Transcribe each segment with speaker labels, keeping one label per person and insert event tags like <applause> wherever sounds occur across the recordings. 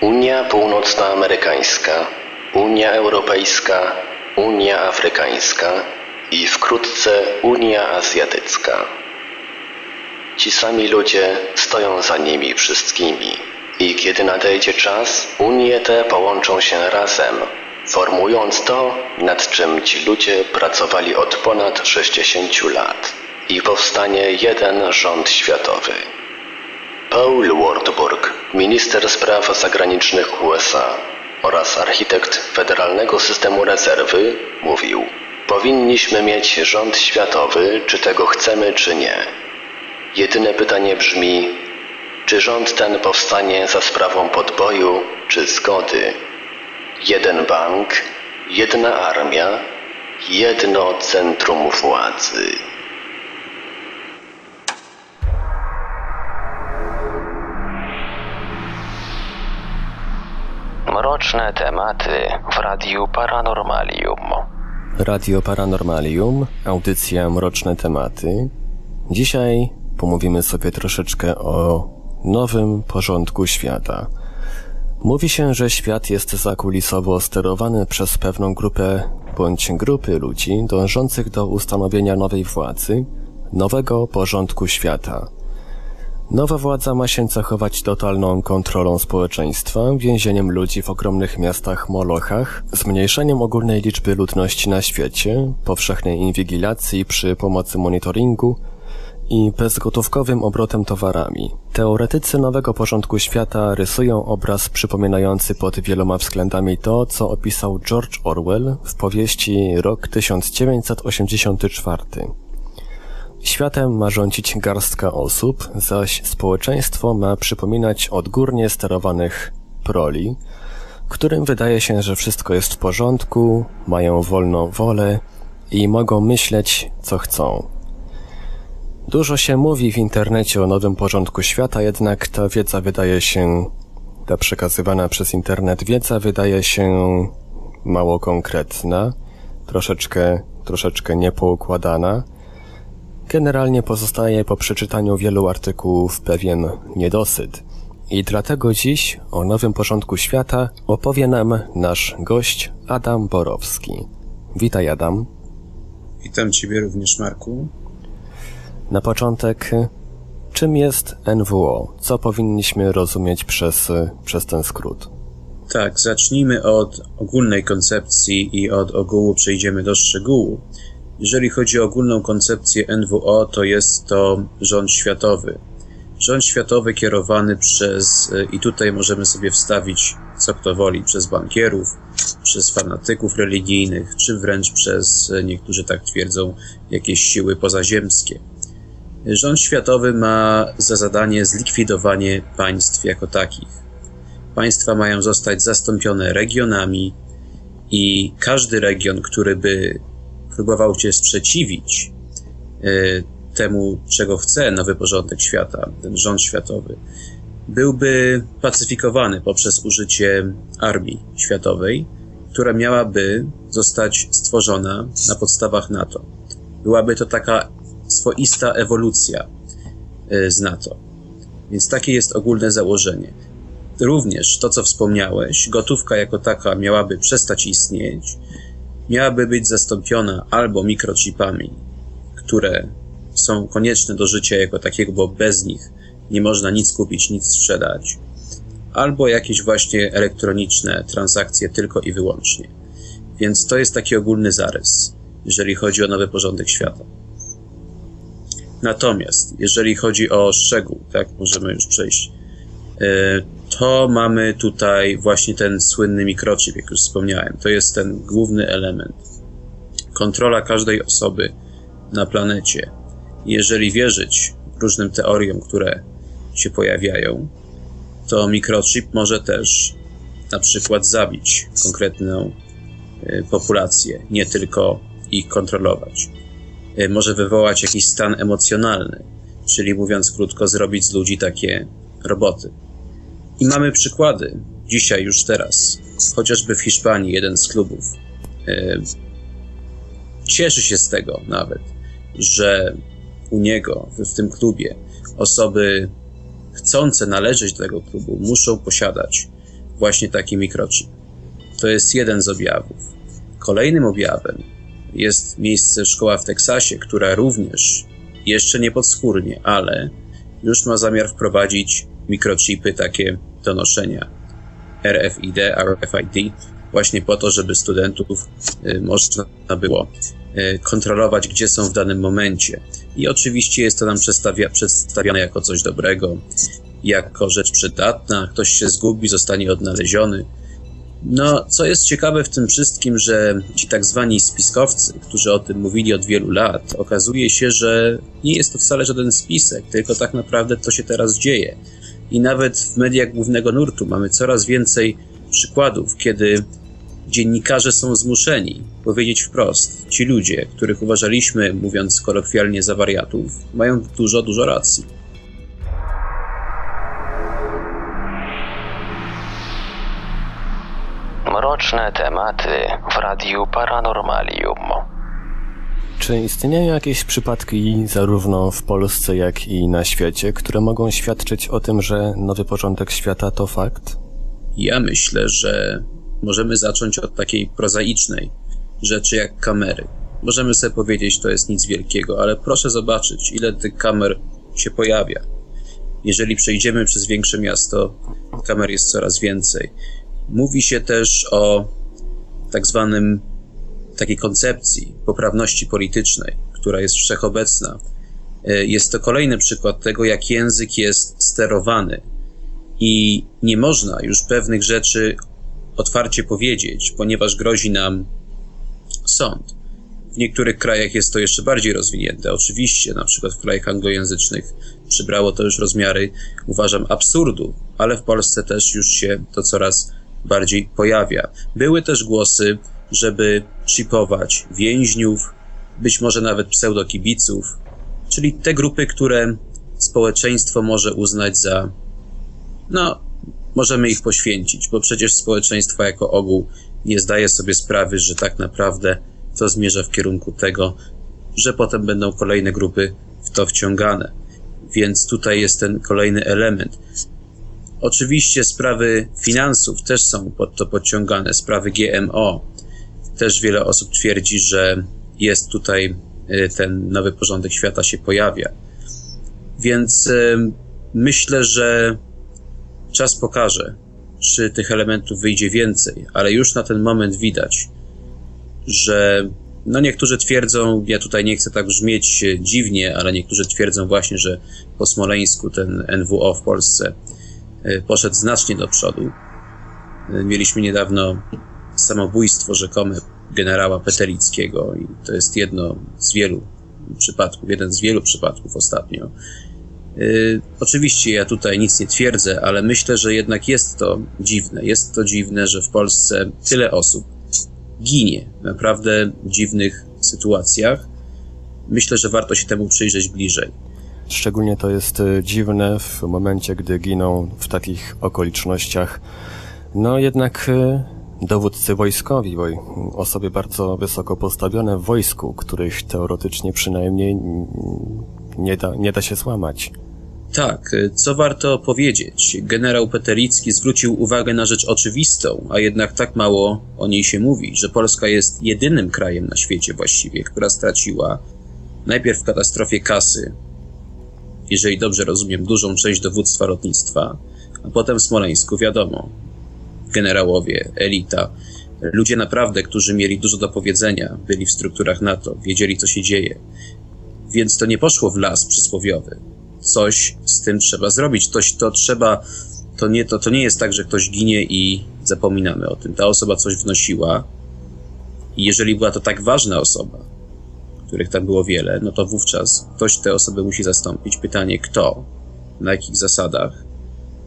Speaker 1: Unia Północnoamerykańska, Unia Europejska, Unia Afrykańska i wkrótce Unia Azjatycka. Ci sami ludzie stoją za nimi wszystkimi i kiedy nadejdzie czas, Unie te połączą się razem, formując to, nad czym ci ludzie pracowali od ponad 60 lat i powstanie jeden rząd światowy. Paul Wartburg, minister spraw zagranicznych USA oraz architekt Federalnego Systemu Rezerwy, mówił: Powinniśmy mieć rząd światowy, czy tego chcemy, czy nie. Jedyne pytanie brzmi: czy rząd ten powstanie za sprawą podboju, czy zgody? Jeden bank, jedna armia, jedno centrum władzy.
Speaker 2: Mroczne tematy w Radiu Paranormalium.
Speaker 3: Radio Paranormalium, audycja Mroczne Tematy. Dzisiaj pomówimy sobie troszeczkę o nowym porządku świata. Mówi się, że świat jest zakulisowo sterowany przez pewną grupę bądź grupy ludzi dążących do ustanowienia nowej władzy, nowego porządku świata. Nowa władza ma się cechować totalną kontrolą społeczeństwa, więzieniem ludzi w ogromnych miastach Molochach, zmniejszeniem ogólnej liczby ludności na świecie, powszechnej inwigilacji przy pomocy monitoringu i bezgotówkowym obrotem towarami. Teoretycy nowego porządku świata rysują obraz przypominający pod wieloma względami to, co opisał George Orwell w powieści Rok 1984. Światem ma rządzić garstka osób, zaś społeczeństwo ma przypominać odgórnie sterowanych proli, którym wydaje się, że wszystko jest w porządku, mają wolną wolę i mogą myśleć, co chcą. Dużo się mówi w internecie o nowym porządku świata, jednak ta wiedza wydaje się, ta przekazywana przez internet wiedza wydaje się mało konkretna, troszeczkę, troszeczkę niepoukładana. Generalnie pozostaje po przeczytaniu wielu artykułów pewien niedosyt. I dlatego dziś o nowym porządku świata opowie nam nasz gość Adam Borowski. Witaj Adam.
Speaker 4: Witam Ciebie również Marku.
Speaker 3: Na początek, czym jest NWO? Co powinniśmy rozumieć przez, przez ten skrót?
Speaker 4: Tak, zacznijmy od ogólnej koncepcji i od ogółu przejdziemy do szczegółu. Jeżeli chodzi o ogólną koncepcję NWO, to jest to rząd światowy. Rząd światowy kierowany przez, i tutaj możemy sobie wstawić co kto woli, przez bankierów, przez fanatyków religijnych, czy wręcz przez, niektórzy tak twierdzą, jakieś siły pozaziemskie. Rząd światowy ma za zadanie zlikwidowanie państw jako takich. Państwa mają zostać zastąpione regionami i każdy region, który by próbował się sprzeciwić y, temu, czego chce nowy porządek świata, ten rząd światowy, byłby pacyfikowany poprzez użycie armii światowej, która miałaby zostać stworzona na podstawach NATO. Byłaby to taka swoista ewolucja y, z NATO. Więc takie jest ogólne założenie. Również to, co wspomniałeś, gotówka jako taka miałaby przestać istnieć, miałaby być zastąpiona albo mikrochipami, które są konieczne do życia jako takiego, bo bez nich nie można nic kupić, nic sprzedać, albo jakieś właśnie elektroniczne transakcje tylko i wyłącznie. Więc to jest taki ogólny zarys, jeżeli chodzi o nowy porządek świata. Natomiast, jeżeli chodzi o szczegół, tak, możemy już przejść, e, to mamy tutaj właśnie ten słynny mikrochip, jak już wspomniałem. To jest ten główny element. Kontrola każdej osoby na planecie. Jeżeli wierzyć różnym teoriom, które się pojawiają, to mikrochip może też na przykład zabić konkretną e, populację, nie tylko ich kontrolować. E, może wywołać jakiś stan emocjonalny, czyli mówiąc krótko, zrobić z ludzi takie roboty. I mamy przykłady, dzisiaj, już teraz. Chociażby w Hiszpanii jeden z klubów e, cieszy się z tego nawet, że u niego, w, w tym klubie, osoby chcące należeć do tego klubu muszą posiadać właśnie taki mikrochip. To jest jeden z objawów. Kolejnym objawem jest miejsce szkoła w Teksasie, która również jeszcze nie podskórnie, ale już ma zamiar wprowadzić mikrochipy takie do noszenia RFID, RFID, właśnie po to, żeby studentów y, można było y, kontrolować, gdzie są w danym momencie. I oczywiście jest to nam przedstawia, przedstawiane jako coś dobrego, jako rzecz przydatna, ktoś się zgubi, zostanie odnaleziony. No, co jest ciekawe w tym wszystkim, że ci tak zwani spiskowcy, którzy o tym mówili od wielu lat, okazuje się, że nie jest to wcale żaden spisek, tylko tak naprawdę to się teraz dzieje. I nawet w mediach głównego nurtu mamy coraz więcej przykładów, kiedy dziennikarze są zmuszeni powiedzieć wprost: ci ludzie, których uważaliśmy, mówiąc kolokwialnie, za wariatów, mają dużo, dużo racji.
Speaker 2: Mroczne tematy w Radiu Paranormalium.
Speaker 3: Czy istnieją jakieś przypadki zarówno w Polsce, jak i na świecie, które mogą świadczyć o tym, że nowy porządek świata to fakt?
Speaker 4: Ja myślę, że możemy zacząć od takiej prozaicznej rzeczy jak kamery. Możemy sobie powiedzieć, to jest nic wielkiego, ale proszę zobaczyć, ile tych kamer się pojawia. Jeżeli przejdziemy przez większe miasto, kamer jest coraz więcej. Mówi się też o tak zwanym takiej koncepcji poprawności politycznej, która jest wszechobecna. E, jest to kolejny przykład tego, jak język jest sterowany i nie można już pewnych rzeczy otwarcie powiedzieć, ponieważ grozi nam sąd. W niektórych krajach jest to jeszcze bardziej rozwinięte. Oczywiście, na przykład w krajach anglojęzycznych przybrało to już rozmiary, uważam, absurdu, ale w Polsce też już się to coraz bardziej pojawia. Były też głosy, żeby chipować więźniów, być może nawet pseudokibiców, czyli te grupy, które społeczeństwo może uznać za, no, możemy ich poświęcić, bo przecież społeczeństwo jako ogół nie zdaje sobie sprawy, że tak naprawdę to zmierza w kierunku tego, że potem będą kolejne grupy w to wciągane. Więc tutaj jest ten kolejny element. Oczywiście sprawy finansów też są pod to podciągane, sprawy GMO. Też wiele osób twierdzi, że jest tutaj y, ten nowy porządek świata się pojawia. Więc y, myślę, że czas pokaże, czy tych elementów wyjdzie więcej, ale już na ten moment widać, że no niektórzy twierdzą, ja tutaj nie chcę tak brzmieć dziwnie, ale niektórzy twierdzą właśnie, że po Smoleńsku ten NWO w Polsce E, poszedł znacznie do przodu. Mieliśmy niedawno samobójstwo rzekome generała Petelickiego i to jest jedno z wielu przypadków, jeden z wielu przypadków ostatnio. Yy, oczywiście ja tutaj nic nie twierdzę, ale myślę, że jednak jest to dziwne. Jest to dziwne, że w Polsce tyle osób ginie w naprawdę dziwnych sytuacjach. Myślę, że warto się temu przyjrzeć bliżej.
Speaker 3: Szczególnie to jest e, dziwne w momencie, gdy giną w takich okolicznościach. No jednak e, dowódcy wojskowi, bo osoby bardzo wysoko postawione w wojsku, których teoretycznie przynajmniej nie da, nie da się złamać.
Speaker 4: Tak, e, co warto powiedzieć? Generał Petelicki zwrócił uwagę na rzecz oczywistą, a jednak tak mało o niej się mówi, że Polska jest jedynym krajem na świecie właściwie, która straciła najpierw w katastrofie kasy jeżeli dobrze rozumiem, dużą część dowództwa lotnictwa, a potem w Smoleńsku, wiadomo, generałowie, elita, ludzie naprawdę, którzy mieli dużo do powiedzenia, byli w strukturach NATO, wiedzieli, co się dzieje. Więc to nie poszło w las przysłowiowy. Coś z tym trzeba zrobić. Coś to trzeba, to nie, to, to nie jest tak, że ktoś ginie i zapominamy o tym. Ta osoba coś wnosiła i jeżeli była to tak ważna osoba, których tam było wiele, no to wówczas ktoś te osoby musi zastąpić. Pytanie kto, na jakich zasadach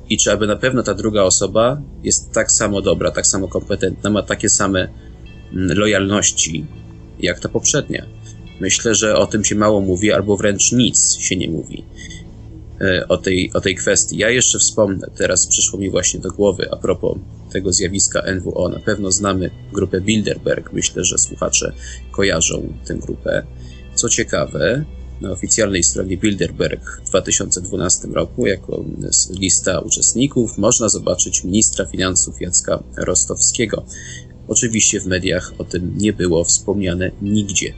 Speaker 4: i czy aby na pewno ta druga osoba jest tak samo dobra, tak samo kompetentna, ma takie same mm, lojalności jak ta poprzednia. Myślę, że o tym się mało mówi, albo wręcz nic się nie mówi e, o tej, o tej kwestii. Ja jeszcze wspomnę, teraz przyszło mi właśnie do głowy a propos tego zjawiska NWO. Na pewno znamy grupę Bilderberg. Myślę, że słuchacze kojarzą tę grupę. Co ciekawe, na oficjalnej stronie Bilderberg w 2012 roku jako lista uczestników można zobaczyć ministra finansów Jacka Rostowskiego. Oczywiście w mediach o tym nie było wspomniane nigdzie,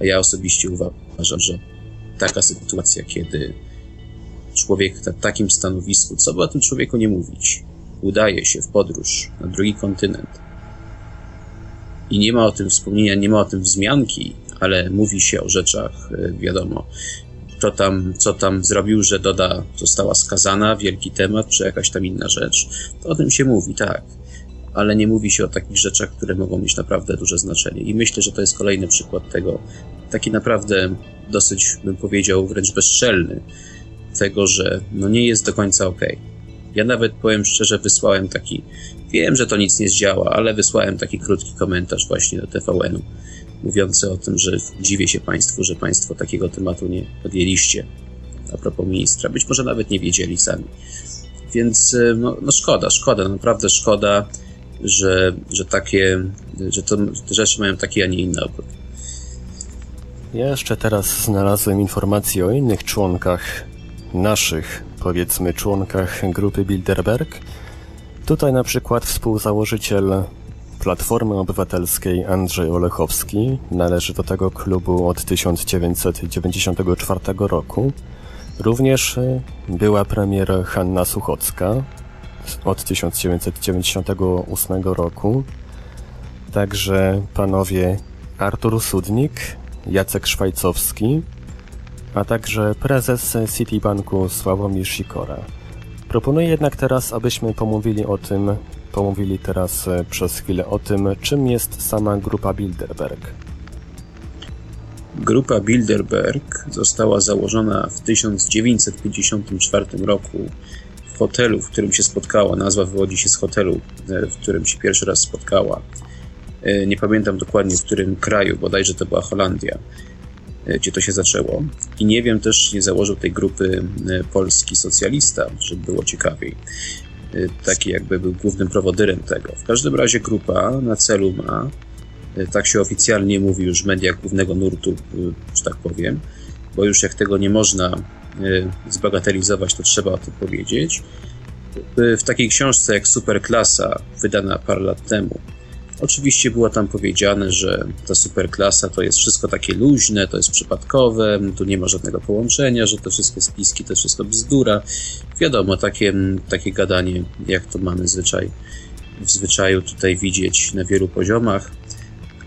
Speaker 4: a ja osobiście uważam, że taka sytuacja, kiedy człowiek na takim stanowisku, co by o tym człowieku nie mówić, udaje się w podróż na drugi kontynent i nie ma o tym wspomnienia, nie ma o tym wzmianki, ale mówi się o rzeczach, e, wiadomo, to tam, co tam zrobił, że Doda została skazana, wielki temat, czy jakaś tam inna rzecz, to o tym się mówi, tak. Ale nie mówi się o takich rzeczach, które mogą mieć naprawdę duże znaczenie. I myślę, że to jest kolejny przykład tego, taki naprawdę dosyć, bym powiedział, wręcz bezczelny, tego, że no nie jest do końca ok. Ja nawet powiem szczerze, wysłałem taki, wiem, że to nic nie zdziała, ale wysłałem taki krótki komentarz właśnie do TVN-u, mówiący o tym, że dziwię się Państwu, że Państwo takiego tematu nie podjęliście a propos ministra. Być może nawet nie wiedzieli sami. Więc e, no, no szkoda, szkoda, naprawdę szkoda, że, że takie, że to, te rzeczy mają taki, a nie inny obrót.
Speaker 3: Ja jeszcze teraz znalazłem informacje o innych członkach naszych, powiedzmy, członkach grupy Bilderberg. Tutaj na przykład współzałożyciel Platformy Obywatelskiej Andrzej Olechowski należy do tego klubu od 1994 roku. Również y, była premier Hanna Suchocka od 1998 roku. Także panowie Artur Sudnik, Jacek Szwajcowski, a także prezes Citibanku Sławomir Sikora. Proponuję jednak teraz, abyśmy pomówili o tym, pomówili teraz e, przez chwilę o tym, czym jest sama grupa Bilderberg.
Speaker 4: Grupa Bilderberg została założona w 1954 roku w hotelu, w którym się spotkała. Nazwa wywodzi się z hotelu, e, w którym się pierwszy raz spotkała. E, nie pamiętam dokładnie w którym kraju, bodajże to była Holandia. Gdzie to się zaczęło. I nie wiem też, nie założył tej grupy polski socjalista, żeby było ciekawiej. E, taki jakby był głównym prowodyrem tego. W każdym razie grupa na celu ma, tak się oficjalnie mówi już w mediach głównego nurtu, że tak powiem, bo już jak tego nie można zbagatelizować, to trzeba o tym powiedzieć. W takiej książce jak Superklasa, wydana parę lat temu, Oczywiście było tam powiedziane, że ta superklasa to jest wszystko takie luźne, to jest przypadkowe, tu nie ma żadnego połączenia, że te wszystkie spiski to wszystko bzdura. Wiadomo, takie, takie gadanie, jak to mamy zwyczaj, w zwyczaju tutaj widzieć na wielu poziomach,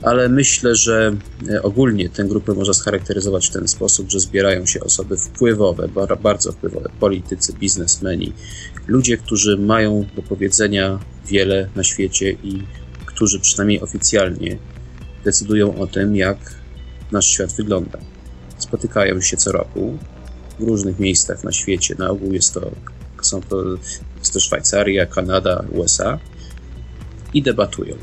Speaker 4: ale myślę, że e, ogólnie tę grupę można scharakteryzować w ten sposób, że zbierają się osoby wpływowe, bardzo wpływowe, politycy, biznesmeni, ludzie, którzy mają do powiedzenia wiele na świecie i którzy przynajmniej oficjalnie decydują o tym, jak nasz świat wygląda. Spotykają się co roku w różnych miejscach na świecie. Na ogół jest to, są to, jest to Szwajcaria, Kanada, USA i debatują.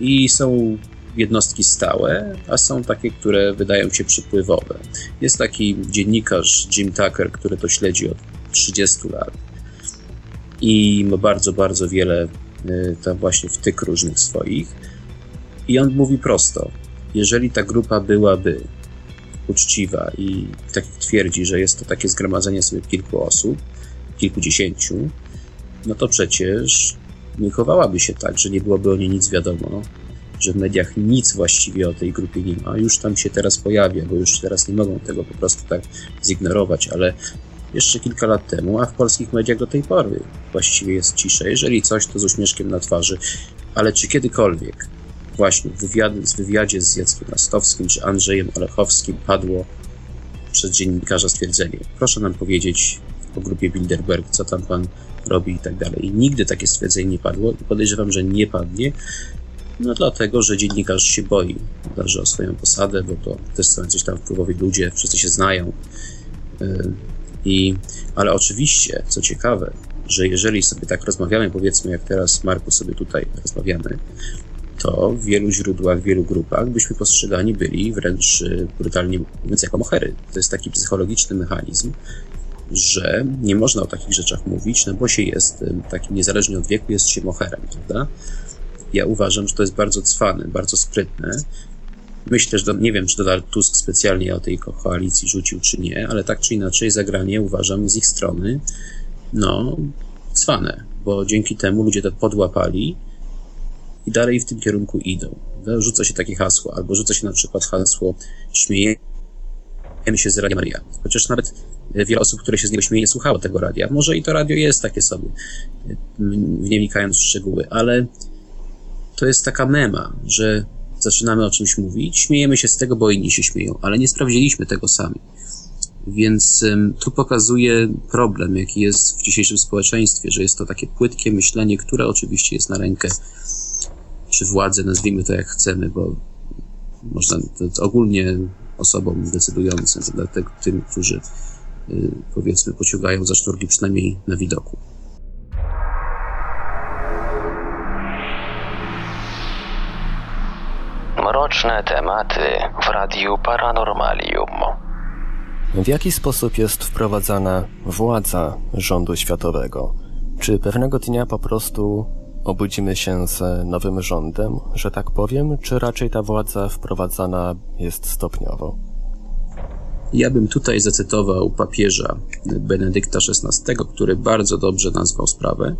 Speaker 4: I są jednostki stałe, a są takie, które wydają się przypływowe. Jest taki dziennikarz Jim Tucker, który to śledzi od 30 lat i ma bardzo, bardzo wiele tam właśnie wtyk różnych swoich. I on mówi prosto, jeżeli ta grupa byłaby uczciwa i tak jak twierdzi, że jest to takie zgromadzenie sobie kilku osób, kilkudziesięciu, no to przecież nie chowałaby się tak, że nie byłoby o niej nic wiadomo, że w mediach nic właściwie o tej grupie nie ma. Już tam się teraz pojawia, bo już teraz nie mogą tego po prostu tak zignorować, ale jeszcze kilka lat temu, a w polskich mediach do tej pory właściwie jest cisza. Jeżeli coś, to z uśmieszkiem na twarzy. Ale czy kiedykolwiek właśnie w z wywiadzie z Jackiem Rastowskim czy Andrzejem Olechowskim padło przez dziennikarza stwierdzenie proszę nam powiedzieć o grupie Bilderberg, co tam pan robi i tak dalej. I nigdy takie stwierdzenie nie padło i podejrzewam, że nie padnie, no dlatego, że dziennikarz się boi, dalży o swoją posadę, bo to też są jacyś tam wpływowi ludzie, wszyscy się znają. I, ale oczywiście, co ciekawe, że jeżeli sobie tak rozmawiamy, powiedzmy jak teraz Marku sobie tutaj rozmawiamy, to w wielu źródłach, w wielu grupach byśmy postrzegani byli wręcz y, brutalnie mówiąc jako mohery. To jest taki psychologiczny mechanizm, że nie można o takich rzeczach mówić, no bo się jest y, takim niezależnie od wieku, jest się moherem, prawda? Ja uważam, że to jest bardzo cwane, bardzo sprytne Myślę, że nie wiem, czy Donald Tusk specjalnie o tej koalicji rzucił, czy nie, ale tak czy inaczej zagranie uważam z ich strony, no, cwane, bo dzięki temu ludzie to podłapali i dalej w tym kierunku idą. Rzuca się takie hasło, albo rzuca się na przykład hasło śmiejemy się z Radia Maria. Chociaż nawet wiele osób, które się z niego śmieje, nie słuchało tego radia. Może i to radio jest takie sobie, nie wnikając w szczegóły, ale to jest taka mema, że zaczynamy o czymś mówić, śmiejemy się z tego, bo inni się śmieją, ale nie sprawdziliśmy tego sami. Więc um, tu pokazuje problem, jaki jest w dzisiejszym społeczeństwie, że jest to takie płytkie myślenie, które oczywiście jest na rękę czy władzy, nazwijmy to jak chcemy, bo można ogólnie osobom decydującym, tym, którzy y, powiedzmy pociągają za sznurki przynajmniej na widoku.
Speaker 2: Mroczne tematy w Radiu Paranormalium.
Speaker 3: W jaki sposób jest wprowadzana władza rządu światowego? Czy pewnego dnia po prostu obudzimy się z nowym rządem, że tak powiem, czy raczej ta władza wprowadzana jest stopniowo?
Speaker 4: Ja bym tutaj zacytował papieża Benedykta XVI, który bardzo dobrze nazwał sprawę.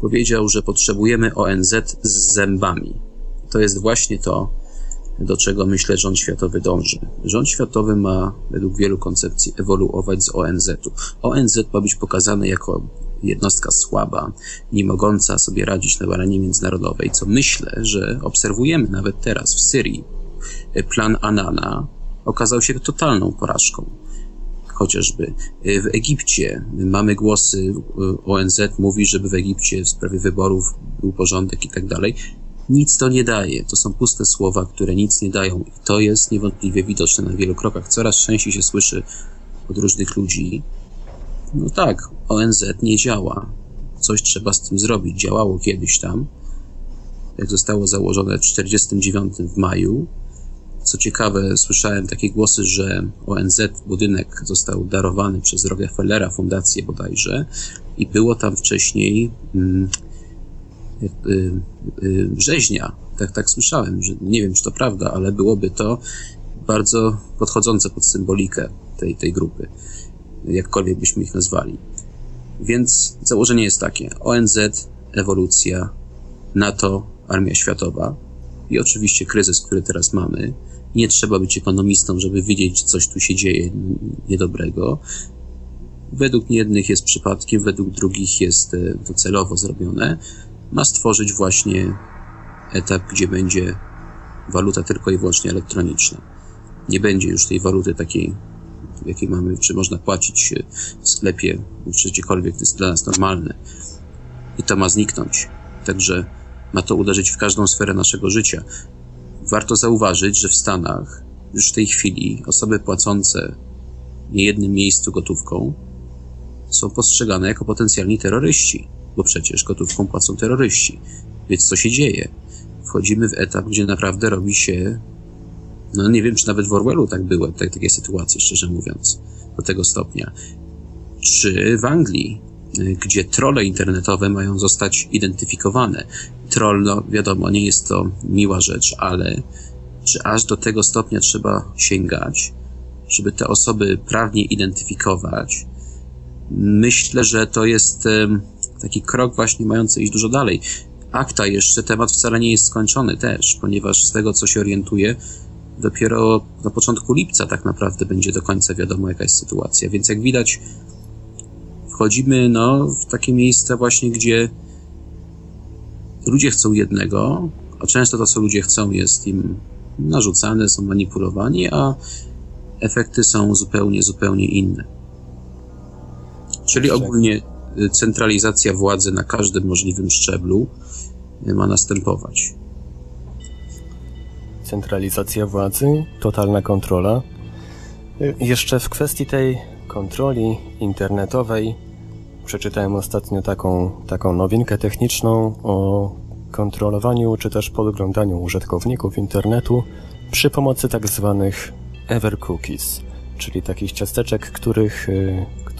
Speaker 4: Powiedział, że potrzebujemy ONZ z zębami. To jest właśnie to, do czego myślę rząd światowy dąży. Rząd światowy ma według wielu koncepcji ewoluować z ONZ-u. ONZ ma być pokazany jako jednostka słaba, nie mogąca sobie radzić na arenie międzynarodowej, co myślę, że obserwujemy nawet teraz w Syrii. Plan Anana okazał się totalną porażką. Chociażby w Egipcie mamy głosy, ONZ mówi, żeby w Egipcie w sprawie wyborów był porządek i tak dalej. Nic to nie daje. To są puste słowa, które nic nie dają. I to jest niewątpliwie widoczne na wielu krokach. Coraz częściej się słyszy od różnych ludzi. No tak, ONZ nie działa. Coś trzeba z tym zrobić. Działało kiedyś tam. Jak zostało założone w 49 w maju. Co ciekawe, słyszałem takie głosy, że ONZ budynek został darowany przez Rockefellera, fundację bodajże, i było tam wcześniej mm, rzeźnia. Tak, tak słyszałem, że nie wiem, czy to prawda, ale byłoby to bardzo podchodzące pod symbolikę tej, tej grupy, jakkolwiek byśmy ich nazwali. Więc założenie jest takie: ONZ, ewolucja, NATO, Armia Światowa i oczywiście kryzys, który teraz mamy. Nie trzeba być ekonomistą, żeby widzieć, że coś tu się dzieje niedobrego. Według jednych jest przypadkiem, według drugich jest to celowo zrobione ma stworzyć właśnie etap, gdzie będzie waluta tylko i wyłącznie elektroniczna. Nie będzie już tej waluty takiej, jakiej mamy, czy można płacić w sklepie, czy gdziekolwiek, to jest dla nas normalne. I to ma zniknąć. Także ma to uderzyć w każdą sferę naszego życia. Warto zauważyć, że w Stanach już w tej chwili osoby płacące w niejednym miejscu gotówką są postrzegane jako potencjalni terroryści bo przecież gotówką płacą terroryści. Więc co się dzieje? Wchodzimy w etap, gdzie naprawdę robi się. No nie wiem, czy nawet w Orwellu tak były tak, takie sytuacje, szczerze mówiąc, do tego stopnia. Czy w Anglii, y, gdzie trole internetowe mają zostać identyfikowane. Troll, no wiadomo, nie jest to miła rzecz, ale czy aż do tego stopnia trzeba sięgać, żeby te osoby prawnie identyfikować? Myślę, że to jest taki krok właśnie mający iść dużo dalej. Akta jeszcze, temat wcale nie jest skończony też, ponieważ z tego, co się orientuję, dopiero na początku lipca tak naprawdę będzie do końca wiadomo, jaka jest sytuacja. Więc jak widać, wchodzimy no, w takie miejsca właśnie, gdzie ludzie chcą jednego, a często to, co ludzie chcą, jest im narzucane, są manipulowani, a efekty są zupełnie, zupełnie inne. Czyli ogólnie centralizacja władzy na każdym możliwym szczeblu e, ma następować.
Speaker 3: Centralizacja władzy, totalna kontrola. E, jeszcze w kwestii tej kontroli internetowej przeczytałem ostatnio taką, taką nowinkę techniczną o kontrolowaniu czy też podglądaniu użytkowników internetu przy pomocy tak zwanych ever cookies, czyli takich ciasteczek, których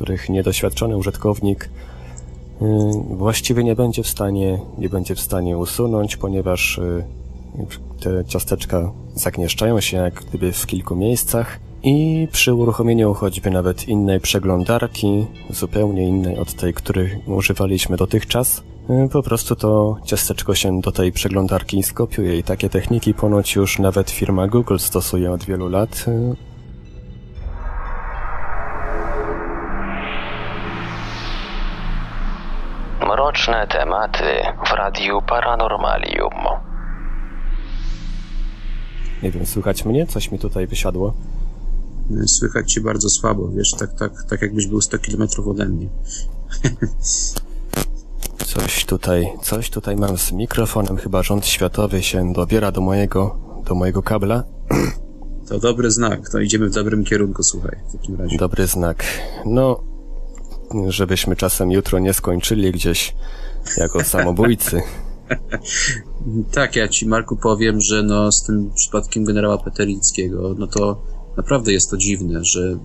Speaker 3: których niedoświadczony użytkownik y, właściwie nie będzie w stanie, nie będzie w stanie usunąć, ponieważ y, Te ciasteczka zagnieszczają się jak gdyby w kilku miejscach i przy uruchomieniu choćby nawet innej przeglądarki, zupełnie innej od tej, której używaliśmy dotychczas, y, po prostu to ciasteczko się do tej przeglądarki skopiuje i takie techniki ponoć już nawet firma Google stosuje od wielu lat.
Speaker 2: Mroczne tematy w Radiu Paranormalium.
Speaker 3: Nie wiem, słychać mnie? Coś mi tutaj wysiadło.
Speaker 4: Słychać cię bardzo słabo, wiesz, tak, tak, tak jakbyś był 100 kilometrów ode mnie. <laughs>
Speaker 3: Coś tutaj, coś tutaj mam z mikrofonem, chyba rząd światowy się dobiera do mojego, do mojego kabla.
Speaker 4: To dobry znak, to idziemy w dobrym kierunku, słuchaj, w takim razie.
Speaker 3: Dobry znak. No, żebyśmy czasem jutro nie skończyli gdzieś jako samobójcy. <laughs>
Speaker 4: tak, ja ci, Marku, powiem, że no z tym przypadkiem generała Peterińskiego, no to naprawdę jest to dziwne, że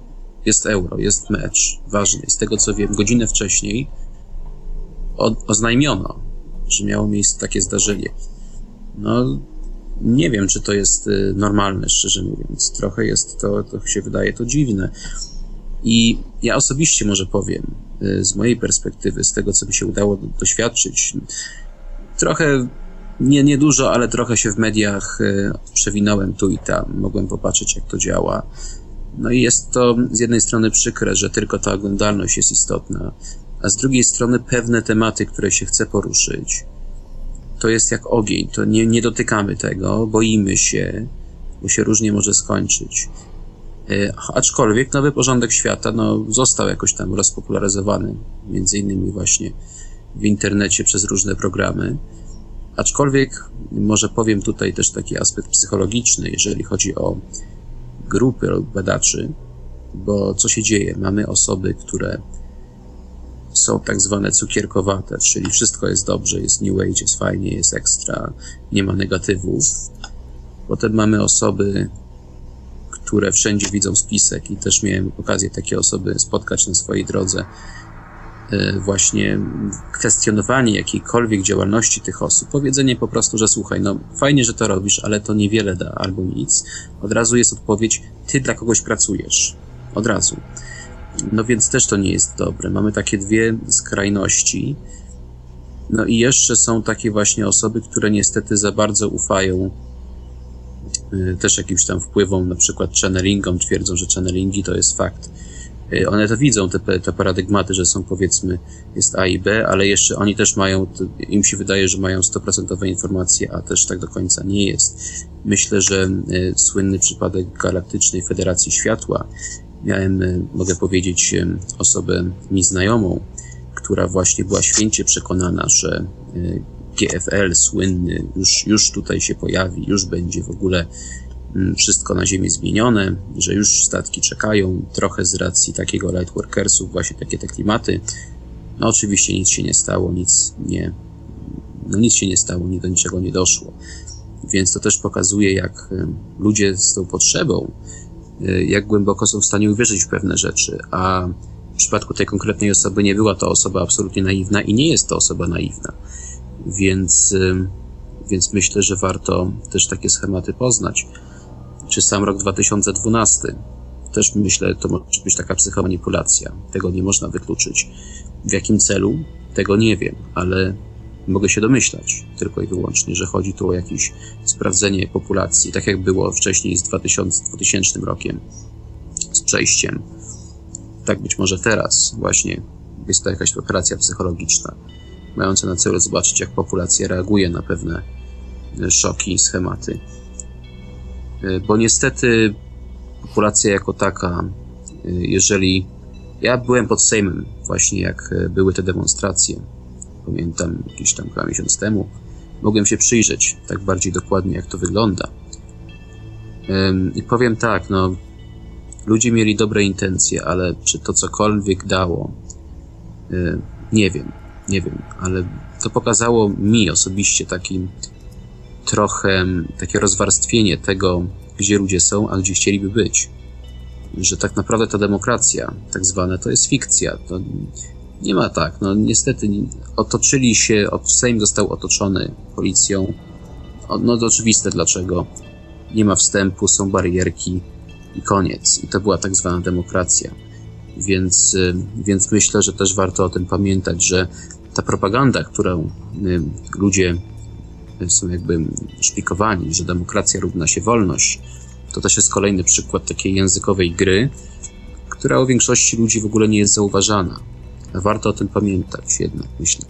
Speaker 4: jest euro, jest mecz ważny. Z tego co wiem, godzinę wcześniej oznajmiono, że miało miejsce takie zdarzenie. No, nie wiem, czy to jest y, normalne, szczerze mówiąc. Trochę jest to, to się wydaje to dziwne. I ja osobiście może powiem, y, z mojej perspektywy, z tego, co mi się udało doświadczyć, trochę, nie, nie dużo, ale trochę się w mediach y, przewinąłem tu i tam. Mogłem popatrzeć, jak to działa. No i jest to z jednej strony przykre, że tylko ta oglądalność jest istotna, a z drugiej strony pewne tematy, które się chce poruszyć, to jest jak ogień, to nie, nie dotykamy tego, boimy się, bo się różnie może skończyć. E, aczkolwiek nowy porządek świata no, został jakoś tam rozpopularyzowany, między innymi właśnie w internecie przez różne programy. Aczkolwiek może powiem tutaj też taki aspekt psychologiczny, jeżeli chodzi o grupy badaczy, bo co się dzieje? Mamy osoby, które są tak zwane cukierkowate, czyli wszystko jest dobrze, jest new age, jest fajnie, jest ekstra, nie ma negatywów. Potem mamy osoby, które wszędzie widzą spisek i też miałem okazję takie osoby spotkać na swojej drodze. E, właśnie kwestionowanie jakiejkolwiek działalności tych osób, powiedzenie po prostu, że słuchaj, no fajnie, że to robisz, ale to niewiele da albo nic. Od razu jest odpowiedź, ty dla kogoś pracujesz. Od razu. No więc też to nie jest dobre. Mamy takie dwie skrajności. No i jeszcze są takie właśnie osoby, które niestety za bardzo ufają też jakimś tam wpływom, na przykład channelingom, twierdzą, że channelingi to jest fakt. Y, one to widzą, te, te paradygmaty, że są powiedzmy, jest A i B, ale jeszcze oni też mają, im się wydaje, że mają 100% informacje, a też tak do końca nie jest. Myślę, że y, słynny przypadek Galaktycznej Federacji Światła, miałem, mogę powiedzieć, osobę mi znajomą, która właśnie była święcie przekonana, że GFL słynny już, już tutaj się pojawi, już będzie w ogóle mm, wszystko na Ziemi zmienione, że już statki czekają, trochę z racji takiego lightworkersów, właśnie takie te klimaty. No oczywiście nic się nie stało, nic nie, no nic się nie stało, nie do niczego nie doszło. Więc to też pokazuje, jak ludzie z tą potrzebą Y, jak głęboko są w stanie uwierzyć w pewne rzeczy, a w przypadku tej konkretnej osoby nie była to osoba absolutnie naiwna i nie jest to osoba naiwna. Więc, więc myślę, że warto też takie schematy poznać. Czy sam rok 2012? Też myślę, to może być taka psychomanipulacja. Tego nie można wykluczyć. W jakim celu? Tego nie wiem, ale mogę się domyślać tylko i wyłącznie, że chodzi tu o jakieś sprawdzenie populacji, tak jak było wcześniej z 2000, 2000 rokiem, z przejściem. Tak być może teraz właśnie jest to jakaś operacja psychologiczna, mająca na celu zobaczyć, jak populacja reaguje na pewne szoki i schematy. Bo niestety populacja jako taka, jeżeli ja byłem pod Sejmem właśnie jak były te demonstracje pamiętam jakiś tam chyba miesiąc temu, mogłem się przyjrzeć tak bardziej dokładnie, jak to wygląda. I powiem tak, no, ludzie mieli dobre intencje, ale czy to cokolwiek dało, nie wiem, nie wiem, ale to pokazało mi osobiście taki trochę takie rozwarstwienie tego, gdzie ludzie są, a gdzie chcieliby być. Że tak naprawdę ta demokracja, tak zwana, to jest fikcja. To nie ma tak. No niestety otoczyli się, Sejm został otoczony policją, no to oczywiste dlaczego. Nie ma wstępu, są barierki i koniec. I to była tak zwana demokracja. Więc, y, więc myślę, że też warto o tym pamiętać, że ta propaganda, którą y, ludzie są jakby szpikowani, że demokracja równa się wolność, to też jest kolejny przykład takiej językowej gry, która u większości ludzi w ogóle nie jest zauważana. Warto o tym pamiętać jednak, myślę.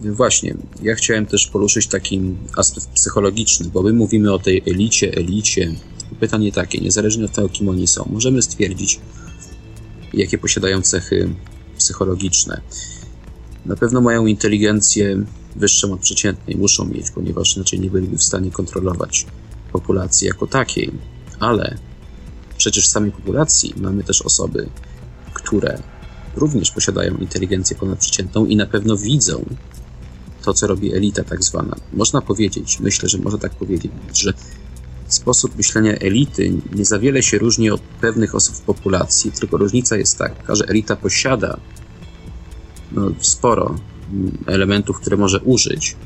Speaker 4: Właśnie, ja chciałem też poruszyć taki aspekt psychologiczny, bo my mówimy o tej elicie, elicie. Pytanie takie, niezależnie od tego, kim oni są, możemy stwierdzić, jakie posiadają cechy psychologiczne. Na pewno mają inteligencję wyższą od przeciętnej, muszą mieć, ponieważ inaczej nie byliby w stanie kontrolować populacji jako takiej. Ale przecież w samej populacji mamy też osoby, które również posiadają inteligencję ponadprzeciętną i na pewno widzą to, co robi elita tak zwana. Można powiedzieć, myślę, że można tak powiedzieć, że sposób myślenia elity nie za wiele się różni od pewnych osób w populacji, tylko różnica jest taka, że elita posiada no, sporo elementów, które może użyć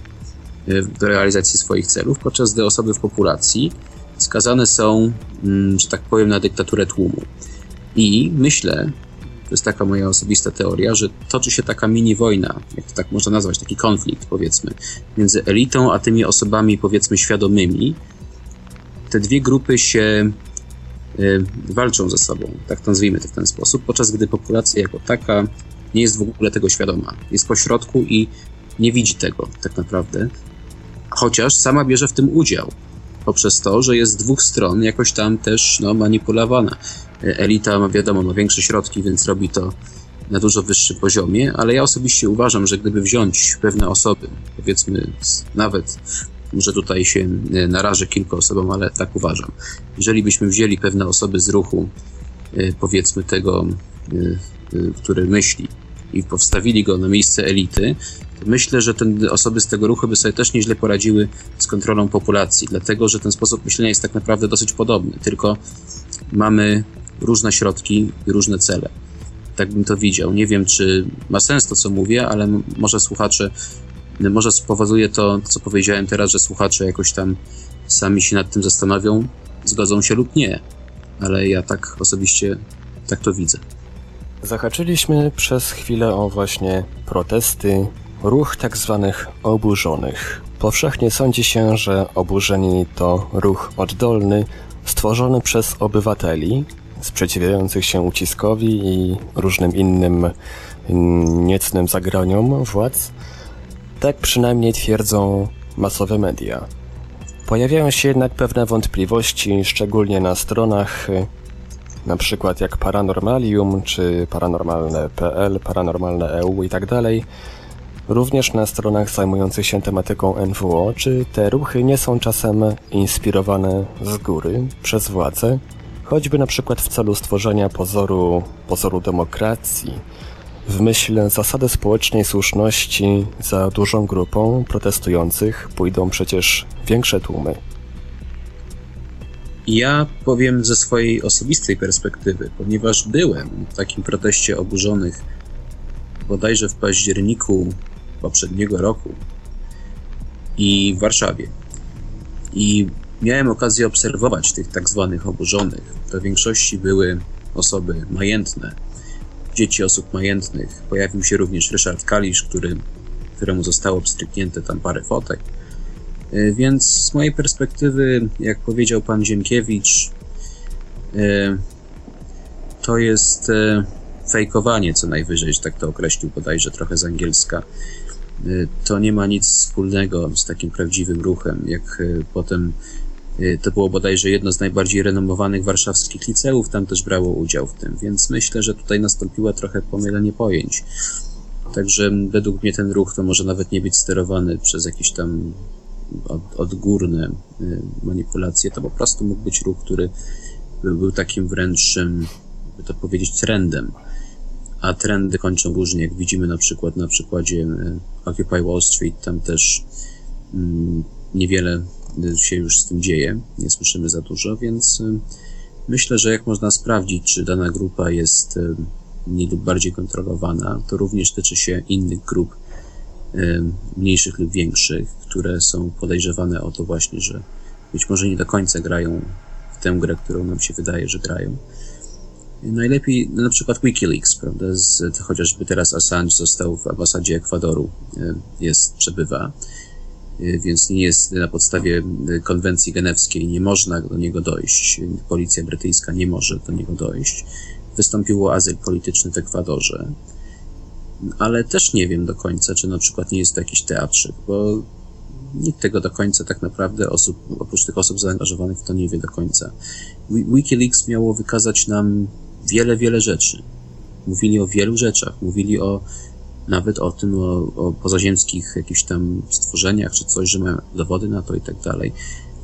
Speaker 4: e, do realizacji swoich celów, podczas gdy osoby w populacji skazane są, mm, że tak powiem, na dyktaturę tłumu. I myślę, to jest taka moja osobista teoria, że toczy się taka mini wojna, jak to tak można nazwać, taki konflikt, powiedzmy, między elitą a tymi osobami, powiedzmy, świadomymi. Te dwie grupy się y, walczą ze sobą, tak to nazwijmy to w ten sposób, podczas gdy populacja jako taka nie jest w ogóle tego świadoma. Jest po środku i nie widzi tego tak naprawdę, chociaż sama bierze w tym udział poprzez to, że jest z dwóch stron jakoś tam też no, manipulowana. Elita ma wiadomo, ma większe środki, więc robi to na dużo wyższym poziomie, ale ja osobiście uważam, że gdyby wziąć pewne osoby, powiedzmy nawet, może tutaj się e, narażę kilku osobom, ale tak uważam. Jeżeli byśmy wzięli pewne osoby z ruchu, e, powiedzmy tego, e, który myśli, i powstawili go na miejsce elity, myślę, że osoby z tego ruchu by sobie też nieźle poradziły z kontrolą populacji, dlatego że ten sposób myślenia jest tak naprawdę dosyć podobny, tylko mamy różne środki i różne cele. Tak bym to widział. Nie wiem, czy ma sens to, co mówię, ale może słuchacze, może spowoduje to, co powiedziałem teraz, że słuchacze jakoś tam sami się nad tym zastanowią, zgodzą się lub nie. Ale ja tak osobiście tak to widzę.
Speaker 3: Zahaczyliśmy przez chwilę o właśnie protesty, ruch tak zwanych oburzonych. Powszechnie sądzi się, że oburzeni to ruch oddolny, stworzony przez obywateli, sprzeciwiających się uciskowi i różnym innym niecnym zagraniom władz. Tak przynajmniej twierdzą masowe media. Pojawiają się jednak pewne wątpliwości, szczególnie na stronach na przykład jak Paranormalium, czy paranormalne.pl, paranormalne.eu i tak dalej, również na stronach zajmujących się tematyką NWO, czy te ruchy nie są czasem inspirowane z góry przez władze, choćby na przykład w celu stworzenia pozoru, pozoru demokracji, w myśl zasady społecznej słuszności za dużą grupą protestujących pójdą przecież większe tłumy.
Speaker 4: Ja powiem ze swojej osobistej perspektywy, ponieważ byłem w takim proteście oburzonych bodajże w październiku poprzedniego roku i w Warszawie. I miałem okazję obserwować tych tak zwanych oburzonych. To w większości były osoby majętne, dzieci osób majętnych. Pojawił się również Ryszard Kalisz, który, któremu zostało obstryknięte tam parę fotek więc z mojej perspektywy, jak powiedział pan Ziemkiewicz, e, to jest e, fejkowanie co najwyżej, że tak to określił bodajże trochę z angielska. To nie ma nic wspólnego z takim prawdziwym ruchem, jak potem to było bodajże jedno z najbardziej renomowanych warszawskich liceów, tam też brało udział w tym, więc myślę, że tutaj nastąpiło trochę pomylenie pojęć. Także według mnie ten ruch to może nawet nie być sterowany przez jakiś tam od, odgórne y, manipulacje, to po prostu mógł być ruch, który był takim wręcz, by to powiedzieć, trendem. A trendy kończą różnie, jak widzimy na przykład na przykładzie y, Occupy Wall Street, tam też mm, niewiele się już z tym dzieje, nie słyszymy za dużo, więc y, myślę, że jak można sprawdzić, czy dana grupa jest mniej lub bardziej kontrolowana, to również tyczy się innych grup mniejszych lub większych, które są podejrzewane o to właśnie, że być może nie do końca grają w tę grę, którą nam się wydaje, że grają. Najlepiej no, na przykład Wikileaks, prawda? Z, chociażby teraz Assange został w ambasadzie Ekwadoru, jest, przebywa, więc nie jest na podstawie konwencji genewskiej, nie można do niego dojść. Policja brytyjska nie może do niego dojść. Wystąpił o azyl polityczny w Ekwadorze ale też nie wiem do końca, czy na przykład nie jest to jakiś teatrzyk, bo nikt tego do końca tak naprawdę osób, oprócz tych osób zaangażowanych to nie wie do końca. Wikileaks miało wykazać nam wiele, wiele rzeczy. Mówili o wielu rzeczach, mówili o nawet o tym, o, o pozaziemskich jakichś tam stworzeniach, czy coś, że mają dowody na to i tak dalej.